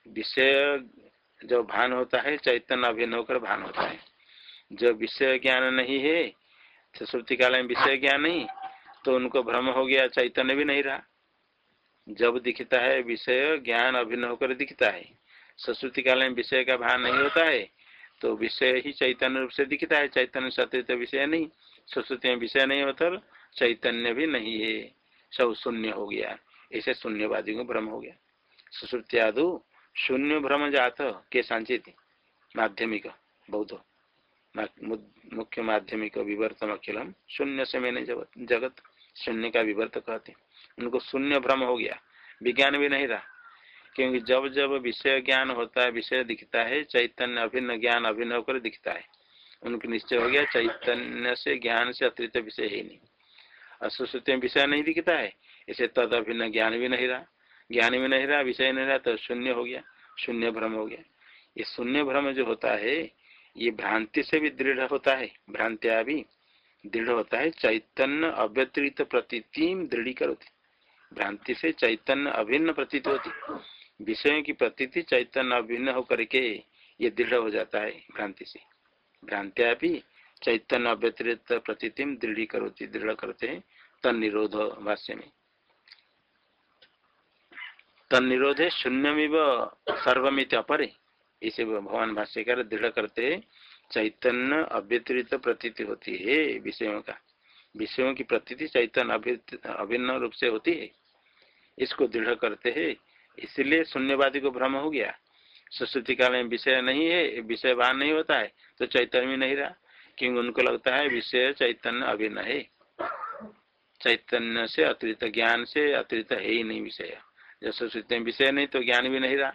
विषय जो भान होता है चैतन्य अभिन्न होकर भान होता है जब विषय ज्ञान नहीं है सुश्रुति काल में विषय ज्ञान नहीं तो उनको भ्रम हो गया चैतन्य भी नहीं रहा जब दिखता है विषय ज्ञान अभिन्न होकर दिखता है सरस्वती काल में विषय का भान नहीं होता है तो विषय ही चैतन्य रूप से दिखता है चैतन्य सत्य विषय नहीं सरस्वती में विषय नहीं होता चैतन्य भी नहीं है। सब शून्य हो गया। ऐसे शून्यवादी को भ्रम हो गया। सुश्रुति आदु शून्य भ्रम जात के सांचित। माध्यमिक, बौद्ध। मुख्य माध्यमिक विवर्तम अखिलम। शून्य से मैंने जगत शून्य का विवर्त कहते उनको शून्य भ्रम हो गया। विज्ञान भी नहीं रहा। क्योंकि जब जब विषय ज्ञान होता है, विषय दिखता है, चैतन्य अभिन्न ज्ञान अभिन्न होकर दिखता है। उनको निश्चय हो गया, चैतन्य से ज्ञान से अतिरिक्त विषय है नहीं। असुश्रुति में विषय नहीं दिखता है। इसे तद अभिन्न ज्ञान भी नहीं रहा। ज्ञान भी नहीं रहा, विषय नहीं रहा तो शून्य हो गया, शून्य भ्रम हो गया। ये शून्य भ्रम जो होता है, ये भ्रांति से भी दृढ़ होता है। भ्रांतिया भी दृढ़ होता है, चैतन्य अव्यतिरिक्त प्रतीति दृढ़ी करोती। भ्रांति से चैतन्य अभिन्न प्रतीत होती। विषयों की प्रतीति चैतन्य अभिन्न होकर के ये दृढ़ हो जाता है भ्रांति से। भ्रांतिया भी चैतन्य अव्यतिरिक्त प्रतीति दृढ़ी करोती दृढ़ करते हैं तन निरोध भाष्य में तन निरोधे शून्यमिव सर्वमित अपरे, इसे भगवान भाष्यकार दृढ़ करते चैतन्य अव्यतिरिक्त प्रतीति होती है विषयों का। विषयों की प्रतीति चैतन्य अभिन्न रूप से होती है। इसको दृढ़ करते हैं, इसलिए शून्यवादी को भ्रम हो गया। सुश्रुति काल में विषय नहीं है विषय वाहन नहीं होता है तो चैतन्य नहीं रहा। क्योंकि उनको लगता है विषय चैतन्य अभिन्न है। चैतन्य से अतिरिक्त ज्ञान से अतिरिक्त है ही नहीं विषय। जैसे सुश्रुति में विषय नहीं तो ज्ञान भी नहीं रहा।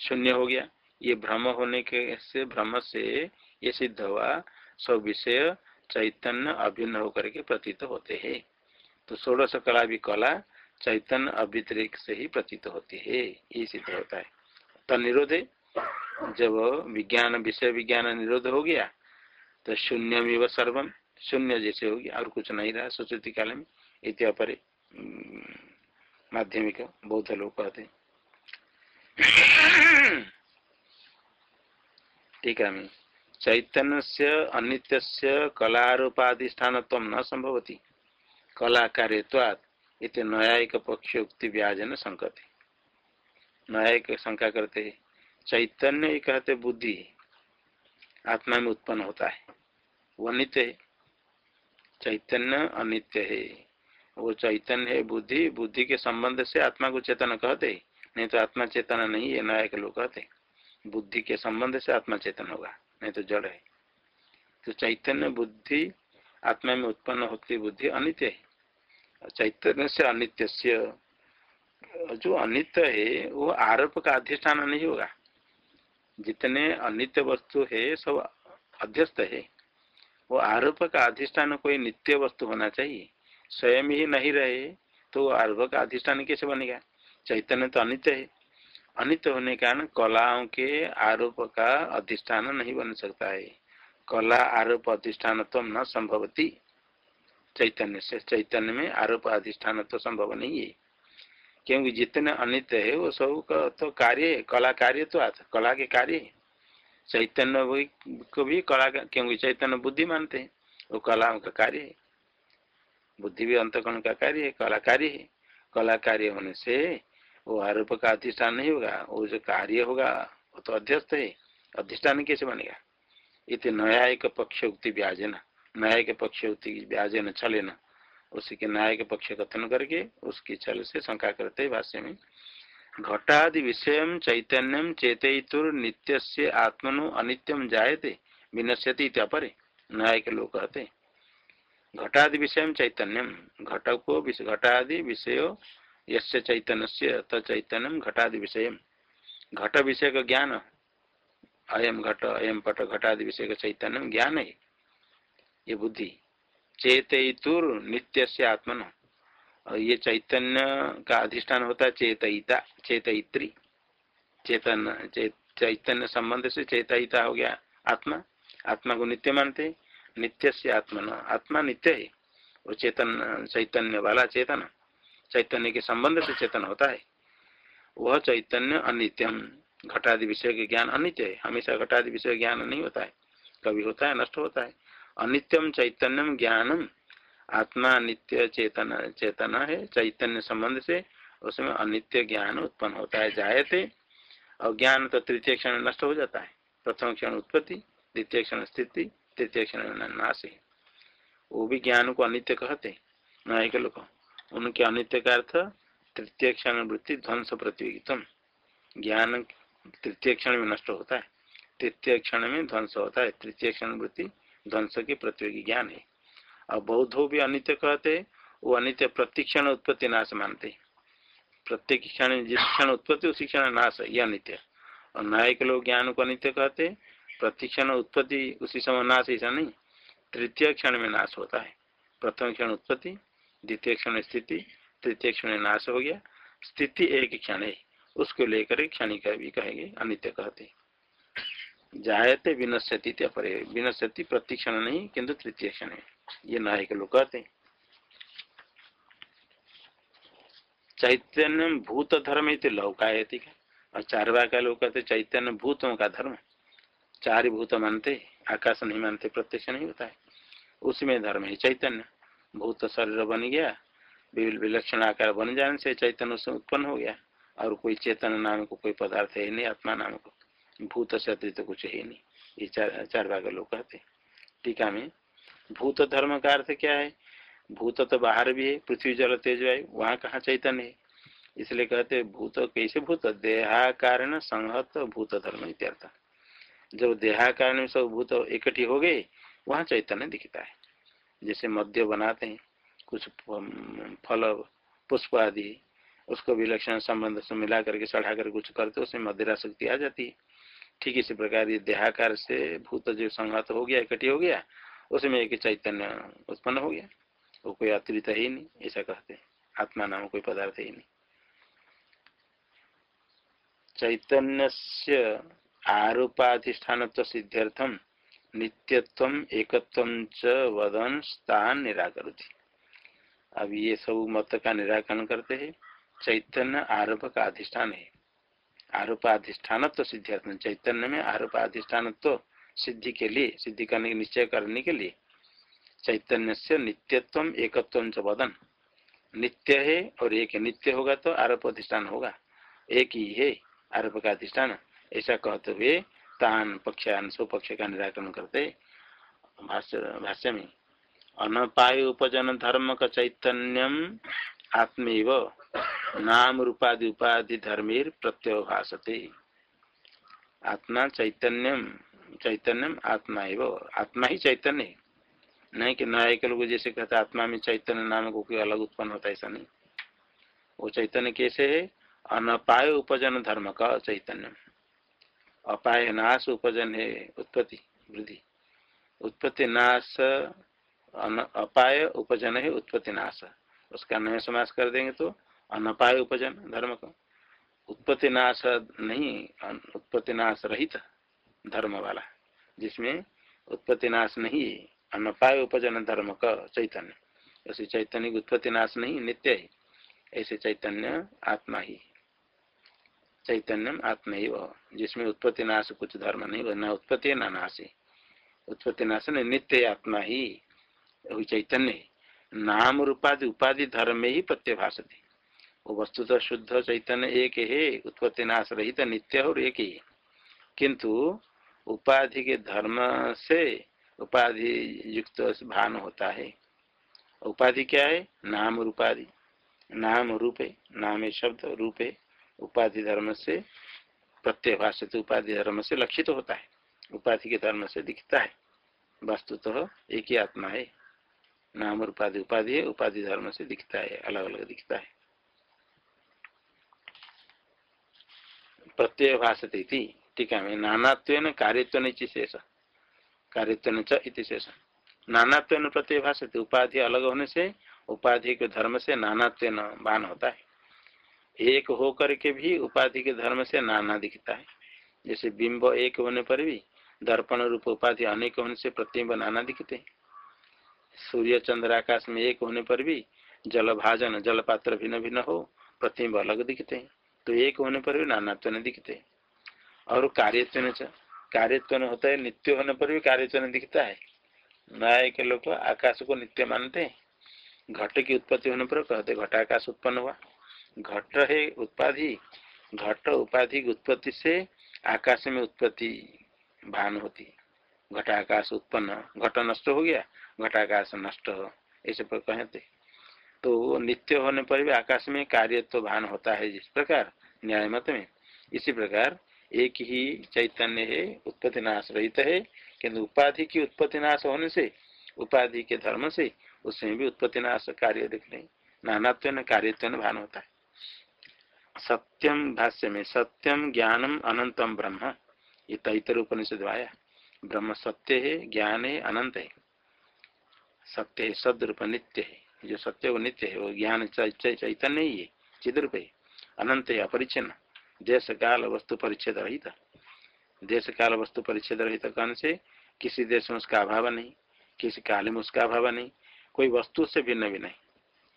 शून्य हो गया। ये भ्रम होने के से, भ्रम से ये सिद्ध हुआ सब विषय चैतन्य अभिन्न होकर के प्रतीत होते हैं। तो षोड़श कला भी कला चैतन्य अभितरिक से ही प्रतीत होती है। ये सिद्ध होता है। तो निरोध जब विज्ञान, विषय विज्ञान निरोध हो गया तो शून्य सर्वम शून्य जैसे हो गया और कुछ नहीं रहा सुश्रुति काल में इतने माध्यमिक बौद्ध लोग कहते ठीक है चैतन्य से अनित्य कलारूपाधिष्ठान न संभवती। कला कार्यवाद इतने न्यायिक पक्ष उक्ति ब्याज न संकते। न्यायिक शंका करते चैतन्य कहते बुद्धि। आत्मा में उत्पन्न होता है। वो अनित्य है। चैतन्य अनित्य है। वो चैतन्य है बुद्धि। बुद्धि के संबंध से आत्मा को चेतन कहते नहीं तो आत्मा चेतन नहीं है न्याय के लोग कहते बुद्धि के संबंध से आत्मा चेतन होगा, नहीं तो जड़ है। तो चैतन्य बुद्धि, आत्मा में उत्पन्न होती बुद्धि अनित्य है। चैतन्य से अनित्य से, जो अनित्य है, वो आरोप का अधिष्ठान नहीं होगा। जितने अनित्य वस्तु है, सब अध्यस्त है। वो आरोप का अधिष्ठान कोई नित्य वस्तु होना चाहिए। स्वयं ही नहीं रहे तो आरोप का अधिष्ठान कैसे बनेगा? चैतन्य तो अनित्य है। अनित्य होने के कारण कलाओं के आरोप का अधिष्ठान नहीं बन सकता है। कला आरोप अधिष्ठान तो न संभवती। चैतन्य से, चैतन्य में आरोप अधिष्ठान तो संभव नहीं है। क्योंकि जितने अनित्य है, वो सब का तो कार्य है, कला कार्य तो आता कला के कार्य है। चैतन्य को भी कला क्योंकि चैतन्य बुद्धि मानते हैं, वो कला का कार्य है। बुद्धि भी अंतकरण का कार्य है, कला कार्य है। कला कार्य होने से वो आरोप का अधिष्ठान नहीं होगा, वो जो कार्य होगा, वो तो अध्यस्त है। अधिष्ठान कैसे बनेगा? इतने न्यायिक पक्ष उक्ति ब्याज न न्यायिक पक्ष उक्ति ब्याज न छले न उसी के न्यायिक पक्ष कथन करके उसकी छल से शंका करते भाष्य में। घटादि विषय चैतन्यम चेतुर नित्य से आत्मनु अनित्यम जायते, विनश्यति अपरे न्याय के लोग कहते घटादि विषय चैतन्यम घट को घटादि विषय यसे चैतन्य से तैतन्यम घटादि विषय। घट विषय का ज्ञान अयम घट अयम पट, घटादि विषय का चैतन्य ज्ञान है। ये बुद्धि। चेतुर नित्य से आत्मन। और ये चैतन्य का अधिष्ठान होता है चेतयिता, चेतयित्री। चेतन चैतन्य संबंध से चेतयिता हो गया आत्मा। आत्मा को नित्य मानते नित्य से आत्मन। आत्मा नित्य है, वो चेतन, चैतन्य वाला चेतन। चैतन्य के संबंध से चेतन होता है। वह चैतन्य अनित्यम, घटादि विषय के ज्ञान अनित्य है। हमेशा घटादि विषय ज्ञान नहीं होता है। कभी होता है, नष्ट होता है। अनित्यम चैतन्यम ज्ञानम। आत्मा नित्य चेतन चेतन है, चैतन्य संबंध से उसमें अनित्य ज्ञान उत्पन्न होता है, जायते। और ज्ञान तो तृतीय क्षण नष्ट हो जाता है। प्रथम क्षण उत्पत्ति, द्वितीय क्षण स्थिति, तृतीय क्षण नाश है। वो भी ज्ञान को अनित्य कहते न्यायिक लोग। उनके अनित्य का अर्थ तृतीय क्षण वृत्ति ध्वंस प्रतियोगितम। ज्ञान तृतीय क्षण में नष्ट होता है। तृतीय क्षण में ध्वंस होता है। तृतीय क्षण वृत्ति ध्वंस की प्रतियोगी ज्ञान है। और बौद्धो भी अनित्य कहते वो अनित्य प्रतिक्षण उत्पत्ति नाश मानते प्रत्येक क्षण, जिस क्षण उत्पत्ति, उसी क्षण नाश ये अनित्य। और न्यायिक लोग ज्ञान को अनित्य कहते प्रतिक्षण उत्पत्ति, उसी समय नाश ऐसा नहीं। तृतीय क्षण में नाश होता है। प्रथम क्षण उत्पत्ति, द्वितीय क्षण स्थिति, तृतीय क्षण नाश हो गया। स्थिति एक क्षण है, उसको लेकर क्षणिक भी कहेंगे अनित्य कहते जायते विनश्यति अपरे। विनश्यति प्रतिक्षण नहीं, किंतु तृतीय क्षण है। ये नायक लोग कहते चैतन्य भूत धर्म लौकायति का और चारवा का लोग कहते चैतन्य भूतों का धर्म। चार भूत मानते, आकाश नहीं मानते, प्रत्यक्ष नहीं होता है। उसमें धर्म है चैतन्य। भूत शरीर बन गया विलक्षण आकार बन जाने से चैतन्य उसमें उत्पन्न हो गया। और कोई चेतन नाम को, कोई पदार्थ है नहीं, आत्मा नाम को। भूत से अतिरिक्त कुछ है नहीं। ये चार चार भाग लोग कहते टीका में भूत धर्म का अर्थ क्या है? भूत तो बाहर भी है, पृथ्वी, जल, तेज वायु, वहाँ कहाँ चैतन्य है? इसलिए कहते भूत कैसे भूत? देहाकार संहत भूत धर्म इत्यर्थ। जब देहाकार में सब भूत इकट्ठी हो गए, वहाँ चैतन्य दिखता है। जैसे मध्य बनाते हैं, कुछ फल पुष्प आदि, उसको विलक्षण संबंध से मिला करके चढ़ा कर कुछ करते उसमें मदिरा शक्ति आ जाती है। ठीक इसी प्रकार ये देहाकार से भूत जो संघात हो गया, इकट्ठी हो गया, उसमें एक चैतन्य उत्पन्न हो गया। वो कोई अतिरिक्त ही नहीं, ऐसा कहते आत्मा नाम कोई पदार्थ ही नहीं। चैतन्य से आरोपाधिष्ठान सिद्ध्यर्थम नित्यत्व एकत्व च वदन स्थान निराकर अब ये सब मत का निराकरण करते हैं। चैतन्य आरोप का अधिष्ठान है। आरोप अधिष्ठान तो सिद्धिर्थ चैतन्य में आरोप अधिष्ठान तो सिद्धि के लिए, सिद्धि करने के, निश्चय करने के लिए चैतन्य से नित्यत्व एकत्व वदन। नित्य है और एक है। नित्य होगा तो आरोप अधिष्ठान होगा। एक ही है आरोप का अधिष्ठान ऐसा कहते हुए तान पक्षान पक्ष का निराकरण करते भाष्य भाष्य में, अनपाय उपजन धर्म का चैतन्यम आत्मेव। नाम रूपादि उपाधि धर्मीर प्रत्यय भाषते आत्मा चैतन्यम चैतन्यम आत्मा एवं। आत्मा ही चैतन्य नहीं कि न्यायिक लोग जैसे कहते आत्मा में चैतन्य नाम को कोई अलग उत्पन्न होता है, ऐसा नहीं। वो चैतन्य कैसे है? अनपाय उपजन धर्म का चैतन्य अपाय नाश उपजन है, उत्पत्ति, वृद्धि। उत्पत्ति नाश अपाय उपजन है, उत्पत्ति नाश। उसका नया समास कर देंगे तो अनपाय उपजन धर्म का उत्पत्ति नाश नहीं, उत्पत्ति नाश रहित धर्म वाला। जिसमें उत्पत्ति नाश नहीं अनपाय उपजन धर्म का चैतन्य। ऐसे चैतन्य उत्पत्ति नाश नहीं, नित्य है। ऐसे चैतन्य आत्मा ही। चैतन्यम आत्मा ही वह जिसमें उत्पत्ति नाश कुछ धर्म नहीं वह न उत्पत्ति, न नाश। है उत्पत्ति नाश नहीं, नित्य आत्मा ही। चैतन्य नाम रूपाधि उपाधि धर्म में ही प्रत्यभाष थी वो वस्तु तो शुद्ध चैतन्य एक है, उत्पत्ति नाश रहित, नित्य और एक ही। किंतु उपाधि के धर्म से उपाधि युक्त भान होता है। उपाधि क्या है? नाम रूपाधि। नाम रूप, नाम शब्द रूप, उपाधि धर्म से प्रत्यय भाषित उपाधि धर्म से लक्षित तो होता है। उपाधि के धर्म से दिखता है। वस्तुतः तो एक ही आत्मा है। नाम उपाधि उपाधि है, उपाधि धर्म से दिखता है अलग अलग दिखता है। प्रत्यय भाषते टीका में नानात्व कार्यत्व शेष. कार्यत्व शेष. नानात्व प्रत्यय भाषते उपाधि अलग होने से, उपाधि के धर्म से नानात्व बान होता है. एक हो करके भी उपाधि के धर्म से नाना दिखता है. जैसे बिंब एक होने पर भी, दर्पण रूप उपाधि अनेक होने से प्रतिम्ब नाना दिखते सूर्य चंद्र आकाश में एक होने पर भी जल भाजन जल पात्र भिन्न भिन्न हो प्रतिम्ब अलग दिखते हैं. तो एक होने पर भी नानात्व दिखते। और कार्यत्व कार्यत्व होता है, नित्य होने पर भी कार्यत्व दिखता है। न्याय के लोग आकाश को नित्य मानते हैं। घट की उत्पत्ति होने पर कहते घटाकाश उत्पन्न हुआ। घट है उत्पाधि, घट उपाधि की उत्पत्ति से आकाश में उत्पत्ति भान होती घटाकाश उत्पन्न, घट नष्ट हो गया घटाकाश नष्ट हो, ऐसे पर कहते तो नित्य होने पर भी आकाश में कार्य तो भान होता है जिस प्रकार, न्याय मत में। इसी प्रकार, एक ही चैतन्य है, उत्पत्ति नाश रहित है किन्तु उपाधि की उत्पत्ति नाश होने से, उपाधि के धर्म से, उसमें भी उत्पत्ति नाश कार्य दिखने, नानात्व कार्यत्व भान होता है। सत्यम भाष्य में, सत्यम ज्ञानम अनंतम ब्रह्म, ये तैतर उपनिषद आया। ब्रह्म सत्य है, ज्ञान है, अनंत है। सत्य है, सदरूप नित्य है। जो सत्य वो नित्य है, वो ज्ञान चैतन्य ही है, चिद्रूप है, अनंत है अपरिचन्न देश काल वस्तु परिच्छेद रहित। देश काल वस्तु परिच्छेद रहित कहने से किसी देश में उसका अभाव नहीं, किसी काल में उसका अभाव नहीं, कोई वस्तु से भिन्न भी नहीं।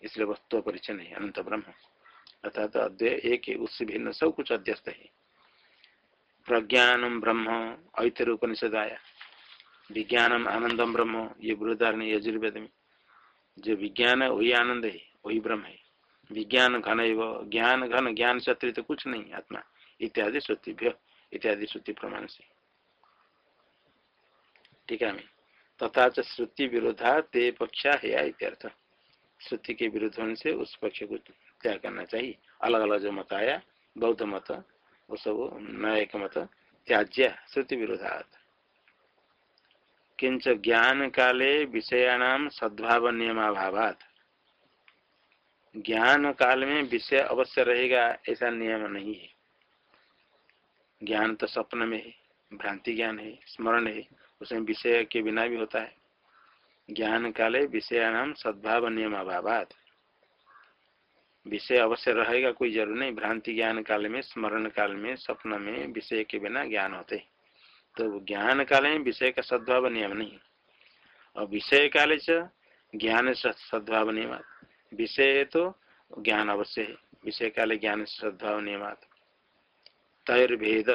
इसलिए वस्तु परिचय नहीं अनंत ब्रह्म। अर्थात अद्वय एक उससे भिन्न सब कुछ अध्यस्त है। प्रज्ञानम ब्रह्म ऐतर उपनिषद आया विज्ञानम आनंदम ब्रह्म, ये बृहदारण यजुर्वेद में जो विज्ञान है, वही आनंद है, वही ब्रह्म है। विज्ञान घन ज्ञान घन, ज्ञान से अतिरिक्त कुछ नहीं, आत्मा। इत्यादि श्रुतिभ्य इत्यादि श्रुति प्रमाण से। ठीक है मैं तथा श्रुति विरोधा ते पक्षा है इत्यर्थ। श्रुति के विरुद्ध होने से उस पक्ष को त्याग करना चाहिए। अलग अलग जो मत आया, बौद्ध मत, वो सब न्यायिक मत, त्याज्य श्रुति विरोधात। किंच ज्ञान काले विषयाणाम सद्भाव नियमाभावात ज्ञान काल में विषय अवश्य रहेगा, ऐसा नियम नहीं है। ज्ञान तो स्वप्न में है, भ्रांति ज्ञान है, स्मरण है, उसमें विषय के बिना भी होता है। ज्ञान काले विषयाणाम सद्भाव नियम विषय अवश्य रहेगा, कोई ज़रूर नहीं, भ्रांति ज्ञान काल में स्मरण काल में, स्वप्न में विषय के बिना ज्ञान होते। तो ज्ञान काल में विषय का सद्भाव नियम नहीं। और विषय काले से ज्ञान से सद्भाव नियम विषय तो ज्ञान अवश्य है। विषय काले ज्ञान से सद्भाव नियमात तैर्भेद।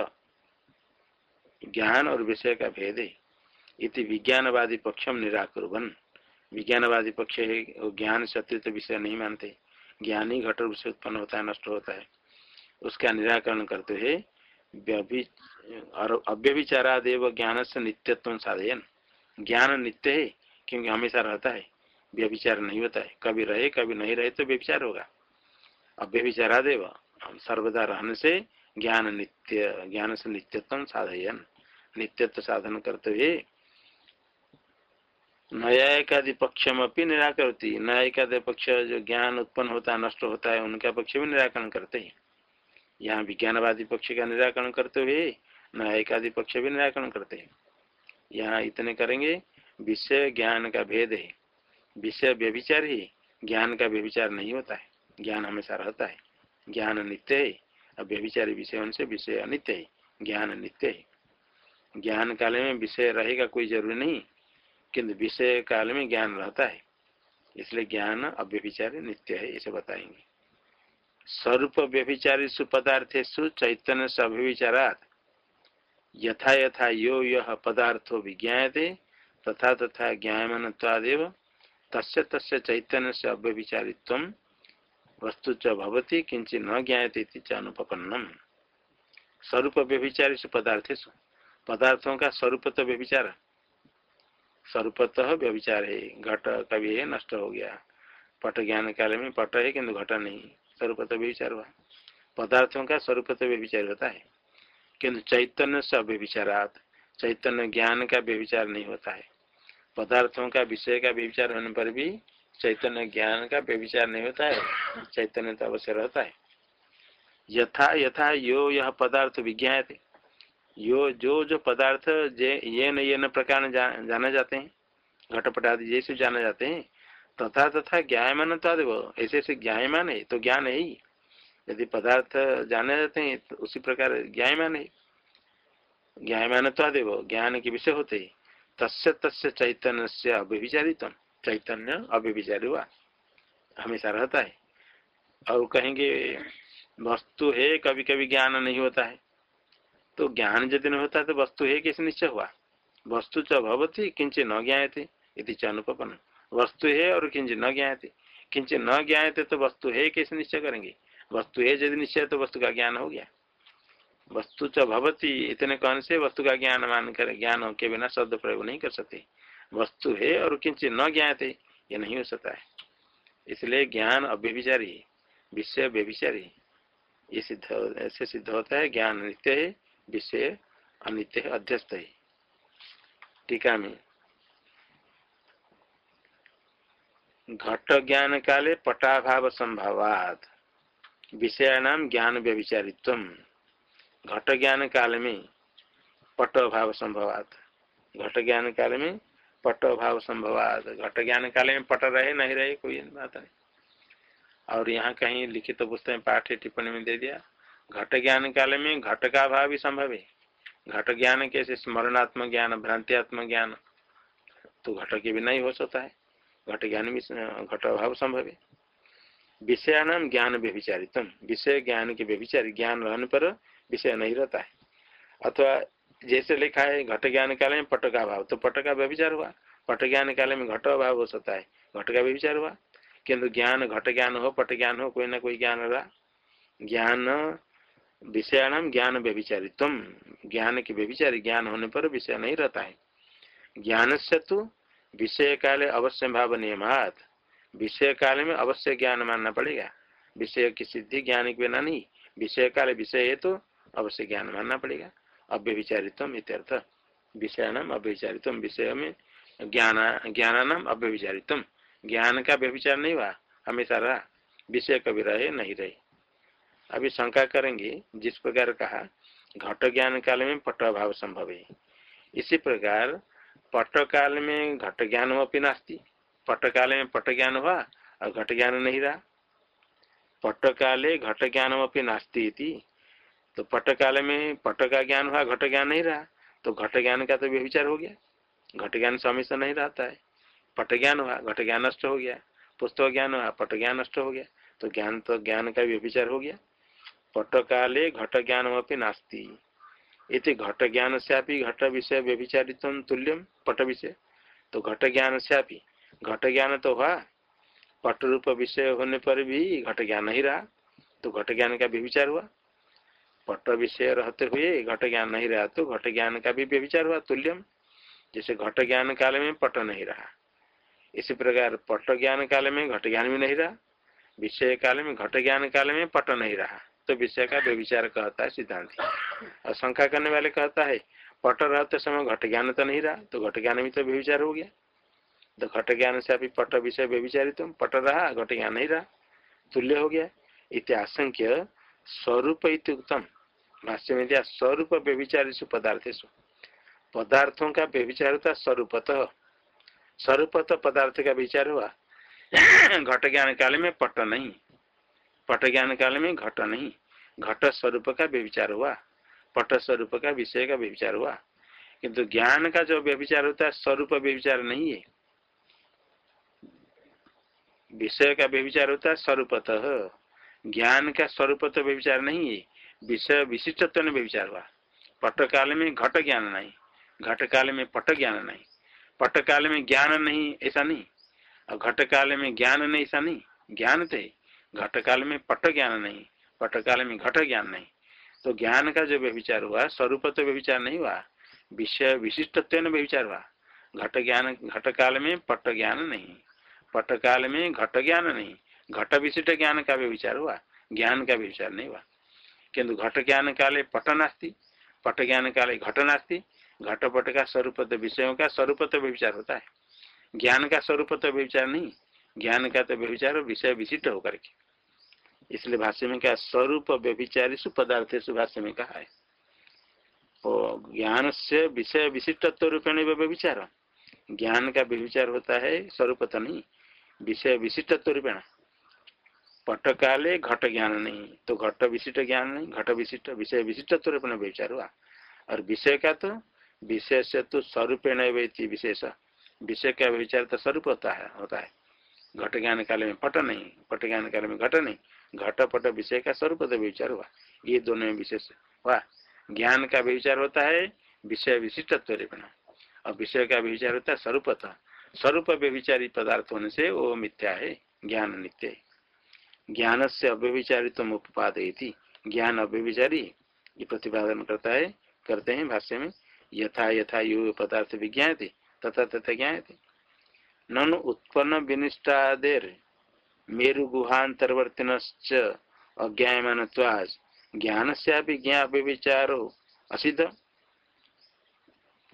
ज्ञान और विषय का भेद है। इति विज्ञानवादी पक्षम निराकुर्बन विज्ञानवादी पक्ष है ज्ञान सत्य विषय नहीं मानते। ज्ञान ही घट रूप से उत्पन्न होता है, नष्ट होता है। उसका निराकरण करते हुए अव्यभिचारादेव ज्ञान से नित्यत्व साधयन। ज्ञान नित्य है, क्योंकि हमेशा रहता है। व्यभिचार नहीं होता है। कभी रहे, कभी नहीं रहे तो व्यभिचार होगा। अव्यभिचारादेव सर्वदा रहने से ज्ञान नित्य ज्ञान से नित्यत्व साधयन। नित्यत्व साधन करते हुए न्यायिकादि पक्षम अपनी निराकरती। न्यायिकादि पक्ष जो ज्ञान उत्पन्न होता है, नष्ट होता है, उनका पक्ष भी निराकरण करते हैं। यहाँ विज्ञानवादी पक्ष का निराकरण करते हुए न्यायिकादि पक्ष भी निराकरण करते हैं। यहाँ इतने करेंगे, विषय ज्ञान का भेद है। विषय व्यभिचार ही ज्ञान का व्यभिचार नहीं होता है। ज्ञान हमेशा रहता है। ज्ञान नित्य है। और व्यभिचारी विषय उनसे विषय अनित्य है। ज्ञान नित्य है। ज्ञान काल में विषय रहेगा कोई ज़रूरी नहीं, किंतु विषय काल में ज्ञान रहता है। इसलिए ज्ञान अव्यभिचारी नित्य है, इसे बताएँगे। स्वरूप व्यभिचारी सुपदार्थेशु चैतन्य से अभिविचारात यथा यथा यो यह पदार्थो विज्ञाते तथा तथा ज्ञायमनवादेव तस्य तस्य चैतन्य से अव्यभिचारित्व वस्तु च भवती किंचित न ज्ञाते अनुपन्नम स्वरूप व्यभिचारी पदार्थेशु पदार्थों का स्वरूप तो व्यभिचार। स्वरूपतः व्यभिचार है घट कभी नष्ट हो गया। पट ज्ञान काल में पट है, किन्तु घट नहीं। स्वरूपत व्यभिचार हुआ। पदार्थों का स्वरूपत व्यभिचार होता है किन्तु चैतन्य से अव्यभिचारात चैतन्य ज्ञान का व्यभिचार नहीं होता है। पदार्थों का विषय का व्यभिचार होने पर भी चैतन्य ज्ञान का व्यभिचार नहीं होता है चैतन्य तो अवश्य रहता है। यथा यथा यो यह पदार्थ विज्ञा थे यो जो जो पदार्थ ये न ये न प्रकार जा, जाना जाते हैं घटपट आदि जैसे जाना जाते हैं तथा तथा ज्ञायमान तो ऐसे ऐसे ज्ञायमान है तो ज्ञान है ही। यदि पदार्थ जाने जाते हैं तो उसी प्रकार ज्ञायमान। है ज्ञायमान तो ज्ञान के विषय होते ही। तस्य तस्य चैतन्य से अव्यभिचारित चैतन्य अव्यभिचारी हुआ। हमेशा रहता है। और कहेंगे, वस्तु है कभी कभी ज्ञान नहीं होता है। तो ज्ञान यदि नहीं होता तो वस्तु है, कैसे निश्चय हुआ? वस्तु च भवती किंच न ज्ञाते यदि च अनुपन वस्तु है और किंच न ज्ञाते किंच न ज्ञाते तो वस्तु है, कैसे निश्चय करेंगे? वस्तु है यदि निश्चय तो वस्तु का ज्ञान हो गया। वस्तु च भवती, इतने कौन से वस्तु का ज्ञान मान कर ज्ञान के बिना शब्द प्रयोग नहीं कर सकते। वस्तु है और किंच न ज्ञाते ये नहीं हो सकता है। इसलिए ज्ञान अव्यभिचारी विषय व्यभिचारी ये सिद्ध ऐसे सिद्ध होता है, ज्ञान नित्य है, विषय अनित्य है, अध्यस्त है। टीका में घट ज्ञान काले पटाभाव संभावात विषय नाम ज्ञान व्यभिचारित्व घट ज्ञान काल में पट भाव संभवात घट ज्ञान काल में पट भाव संभवात घट ज्ञान काल में पट रहे, नहीं रहे, कोई बात नहीं। और यहाँ कहीं लिखित तो पुस्तक में पाठ टिप्पणी में दे दिया। घट ज्ञान काल में घट का भाव भी संभव है। घट ज्ञान कैसे? स्मरणात्मक ज्ञान, भ्रांतियात्मक ज्ञान। तो घट के भी नहीं हो सकता है। घट ज्ञान घट अभाव संभव। है विषयानाम ज्ञान व्यभिचारितम। विषय ज्ञान के व्यभिचारी ज्ञान रहने पर विषय नहीं रहता है। अथवा जैसे लिखा है, घट ज्ञान काल में पट का भाव तो पट का व्यभिचार हुआ। पट ज्ञान काल में घट अभाव हो सकता है। घट का व्यभिचार हुआ। किन्तु ज्ञान घट ज्ञान हो, पट ज्ञान हो, कोई ना कोई ज्ञान रहा। ज्ञान विषयाणाम ज्ञान व्यभिचारित्व ज्ञान के व्यभिचारी ज्ञान होने पर विषय नहीं रहता है। ज्ञान से तो विषय काले अवश्य भाव नियमात विषय काल में अवश्य ज्ञान मानना पड़ेगा। विषय की सिद्धि ज्ञान के बिना नहीं विषय काल विषय है तो अवश्य ज्ञान मानना पड़ेगा। अव्यभिचारित्व इत्यर्थ विषयाणाम अव्यभिचारित्व विषय में ज्ञान, ज्ञानानाम अव्यभिचारित्व ज्ञान का व्यभिचार नहीं हुआ, हमेशा रहा। विषय कभी रहे, नहीं रहे। अभी शंका करेंगे, जिस प्रकार कहा, घट ज्ञान काल में पट अभाव संभव है। इसी प्रकार पट काल में घट ज्ञान अपनी नास्ती। पट काल में पट ज्ञान हुआ और घट ज्ञान नहीं रहा पट काले घट ज्ञान अपनी नास्ती तो पट काल में पट का ज्ञान हुआ घट ज्ञान नहीं रहा तो घट ज्ञान का तो व्यविचार हो गया। घट ज्ञान हमेशा नहीं रहता है। पट ज्ञान हुआ घट ज्ञान नष्ट हो गया। पुस्तक ज्ञान हुआ पट ज्ञान नष्ट हो गया। तो ज्ञान तो ज्ञान का व्यभिचार हो गया। पट काले घट ज्ञान अपनी नास्ती। इति घट ज्ञान से घट विषय व्यभिचारित तुल्यम पट विषय तो घट ज्ञान से घट ज्ञान तो हुआ पट रूप विषय होने पर भी घट ज्ञान नहीं रहा। तो घट ज्ञान का व्यविचार हुआ। पट विषय रहते हुए घट ज्ञान नहीं रहा तो घट ज्ञान का भी व्यविचार हुआ तुल्यम जैसे घट ज्ञान काल में पट नहीं रहा। इसी प्रकार पट ज्ञान काल में घट ज्ञान भी नहीं रहा। विषय काल में घट ज्ञान काल में पट नहीं रहा। तो विषय का व्यविचार कहता है सिद्धांत। और शंका करने वाले कहता है पट रहते समय घट ज्ञान तो नहीं रहा तो घट ज्ञान भी तो व्यविचार हो गया। तो घट ज्ञान से अभी पट विषय व्यविचारित पट रहा, घट ज्ञान नहीं रहा, तुल्य हो गया। इत्याशंक्य स्वरूप उत्तम भाष्य में दिया, स्वरूप व्यविचारित पदार्थ पदार्थों का व्यविचार होता स्वरूपतः। स्वरूपतः पदार्थ का विचार हुआ। घट ज्ञान काल में पट नहीं। पट ज्ञान काल में घट नहीं। घट स्वरूप का व्यविचार हुआ। पट स्वरूप का विषय का व्यविचार हुआ। किंतु ज्ञान का जो व्यविचार होता है, स्वरूप व्यविचार नहीं है। विषय का व्यविचार होता है, स्वरूपतः। ज्ञान का स्वरूपतः व्यविचार नहीं है। विषय विशिष्टत्व ने व्यविचार हुआ। पट काल में घट ज्ञान नहीं। घट काल में पट ज्ञान नहीं। पट काल में ज्ञान नहीं, ऐसा नहीं। और घट काल में ज्ञान नहीं, ऐसा नहीं। ज्ञान थे। घट काल में पट ज्ञान नहीं पट काल में घट ज्ञान नहीं। तो ज्ञान का जो व्यविचार हुआ स्वरूप तो व्यविचार नहीं हुआ, विषय विशिष्टत्व व्यविचार हुआ। घट ज्ञान घट काल में पट ज्ञान नहीं पट काल में घट ज्ञान नहीं, घट विशिष्ट ज्ञान का व्यविचार हुआ, ज्ञान का व्यविचार नहीं हुआ। किन्तु घट ज्ञान काले पट नास्ती, पट ज्ञान काले घट नास्ती, घटपट का स्वरूप विषयों का स्वरूप तो व्यविचार होता है। ज्ञान का स्वरूप तो व्यविचार नहीं ज्ञान का तो व्यविचार विषय विशिष्ट होकर के। इसलिए भाष्य में क्या स्वरूप व्यभिचारी पदार्थ भाष्य में कहा है। ज्ञान से विषय विशिष्टत्व रूपेण व्यभिचार। ज्ञान का व्यभिचार होता है, स्वरूप तो नहीं, विषय विशिष्टत्व रूपेण। पट काले घट ज्ञान नहीं तो घट विशिष्ट ज्ञान नहीं, घट विशिष्ट, विषय विशिष्टत्व रूपेण व्यभिचार हुआ। और विषय का तो विषय से तो स्वरूपेण विशेष। विषय का विचार तो स्वरूप होता है होता है। घट ज्ञान काल में पट नहीं पट ज्ञान काल में घट नहीं, घट पट विषय का स्वरूप तो विचार हुआ। ये दोनों में विशेष हुआ। ज्ञान का विचार होता है, विषय विशिष्टत्व और विषय का विचार होता है स्वरूपतः स्वरूप व्यविचारी पदार्थ होने से वो मिथ्या है, ज्ञान नित्य है। ज्ञान से अव्यविचारी अव्यविचारित उपादयती। ज्ञान अव्यविचारी, ये प्रतिपादन करता है, करते हैं भाष्य में, यथा यथा यु पदार्थ विज्ञाते तथा तथा ज्ञाए थे ननु उत्पन्न विनिष्टादेर। मेरु गुहांतर्वर्तिन अज्ञायमान ज्ञान से भी ज्ञा विचारो। असिद्ध।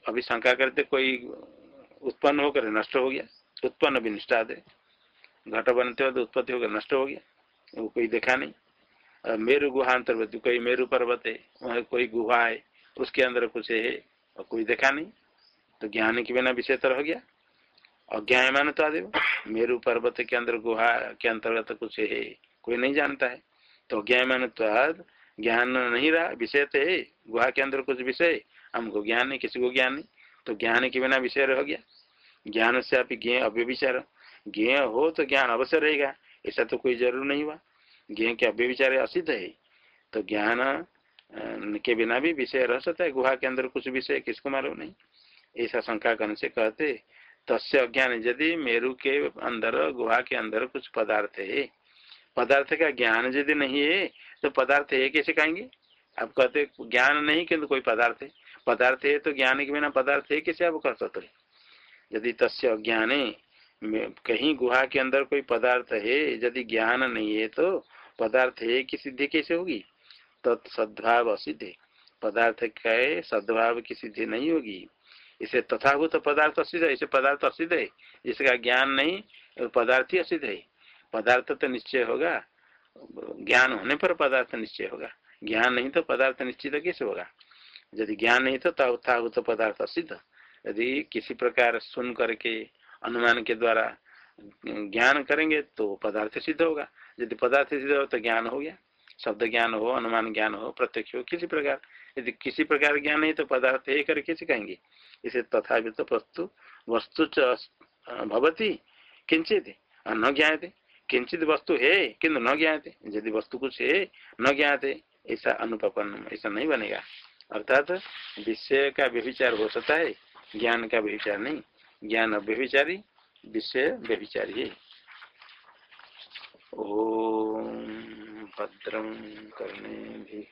अभी शंका करते कोई उत्पन्न होकर नष्ट हो गया। उत्पन्न भी दे घट बनते हो तो उत्पत्ति होकर नष्ट हो गया। वो कोई देखा नहीं। मेरु गुहांतर्वर्ती, कोई मेरु पर्वत है वहाँ कोई गुहा है, उसके अंदर कुछ है, और कोई देखा नहीं। तो ज्ञान के बिना विषय तो रह गया। अज्ञायमान तो आदि मेरु पर्वत के अंदर गुहा के अंतर्गत कुछ है, कोई नहीं जानता है। तो अज्ञायमान ज्ञान नहीं रहा, विषय तो है। गुहा के अंदर कुछ विषय हमको ज्ञान नहीं, किसी को ज्ञान नहीं। तो ज्ञान के बिना विषय रह गया। ज्ञान से आप ज्ञ अव्यविचार ज्ञ हो तो ज्ञान अवश्य रहेगा, ऐसा तो कोई ज़रूर नहीं हुआ। ज्ञ के अव्यविचार असिद्ध है। तो ज्ञान के बिना भी विषय रह सकता है। गुहा के अंदर कुछ विषय किसको मालूम नहीं। ऐसा शंका करने से कहते तस्य अज्ञान यदि मेरु के अंदर, गुहा के अंदर कुछ पदार्थ है। पदार्थ का ज्ञान यदि नहीं है तो पदार्थ है कैसे कहेंगे? आप कहते ज्ञान नहीं किन्तु कोई पदार्थ है। पदार्थ है तो ज्ञान के बिना पदार्थ है कैसे आप कह सकते यदि तस्य अज्ञान कहीं गुहा के अंदर कोई पदार्थ है, यदि ज्ञान नहीं है तो पदार्थ है की सिद्धि कैसे होगी? तो सद्भाव असिद्ध पदार्थ का सद्भाव की सिद्धि नहीं होगी। इसे तथाभूत पदार्थ असिध है, इसे पदार्थ असिध है। जिसका ज्ञान नहीं पदार्थ ही असिध है। पदार्थ तो निश्चय होगा। ज्ञान होने पर पदार्थ निश्चय होगा। ज्ञान नहीं तो पदार्थ निश्चित कैसे होगा? यदि ज्ञान नहीं तो तथाभूत पदार्थ असिध यदि किसी प्रकार सुन करके, अनुमान के द्वारा ज्ञान करेंगे तो पदार्थ सिद्ध होगा। यदि पदार्थ सिद्ध हो तो ज्ञान हो गया। शब्द ज्ञान हो, अनुमान ज्ञान हो, प्रत्यक्ष हो, किसी प्रकार। यदि किसी प्रकार ज्ञान नहीं तो पदार्थ है करके कहेंगे? इसे तथा तो वस्तु वस्तु भवती किंचित न ज्ञाते किंचित वस्तु है, किन्तु न ज्ञाते यदि वस्तु कुछ है, न ज्ञाते ऐसा अनुपन्न ऐसा नहीं बनेगा। अर्थात विषय का व्यभिचार हो सकता है, ज्ञान का व्यभिचार नहीं। ज्ञान व्यभिचारी विषय व्यभिचारी है। ॐ भद्रं कर्णेभिः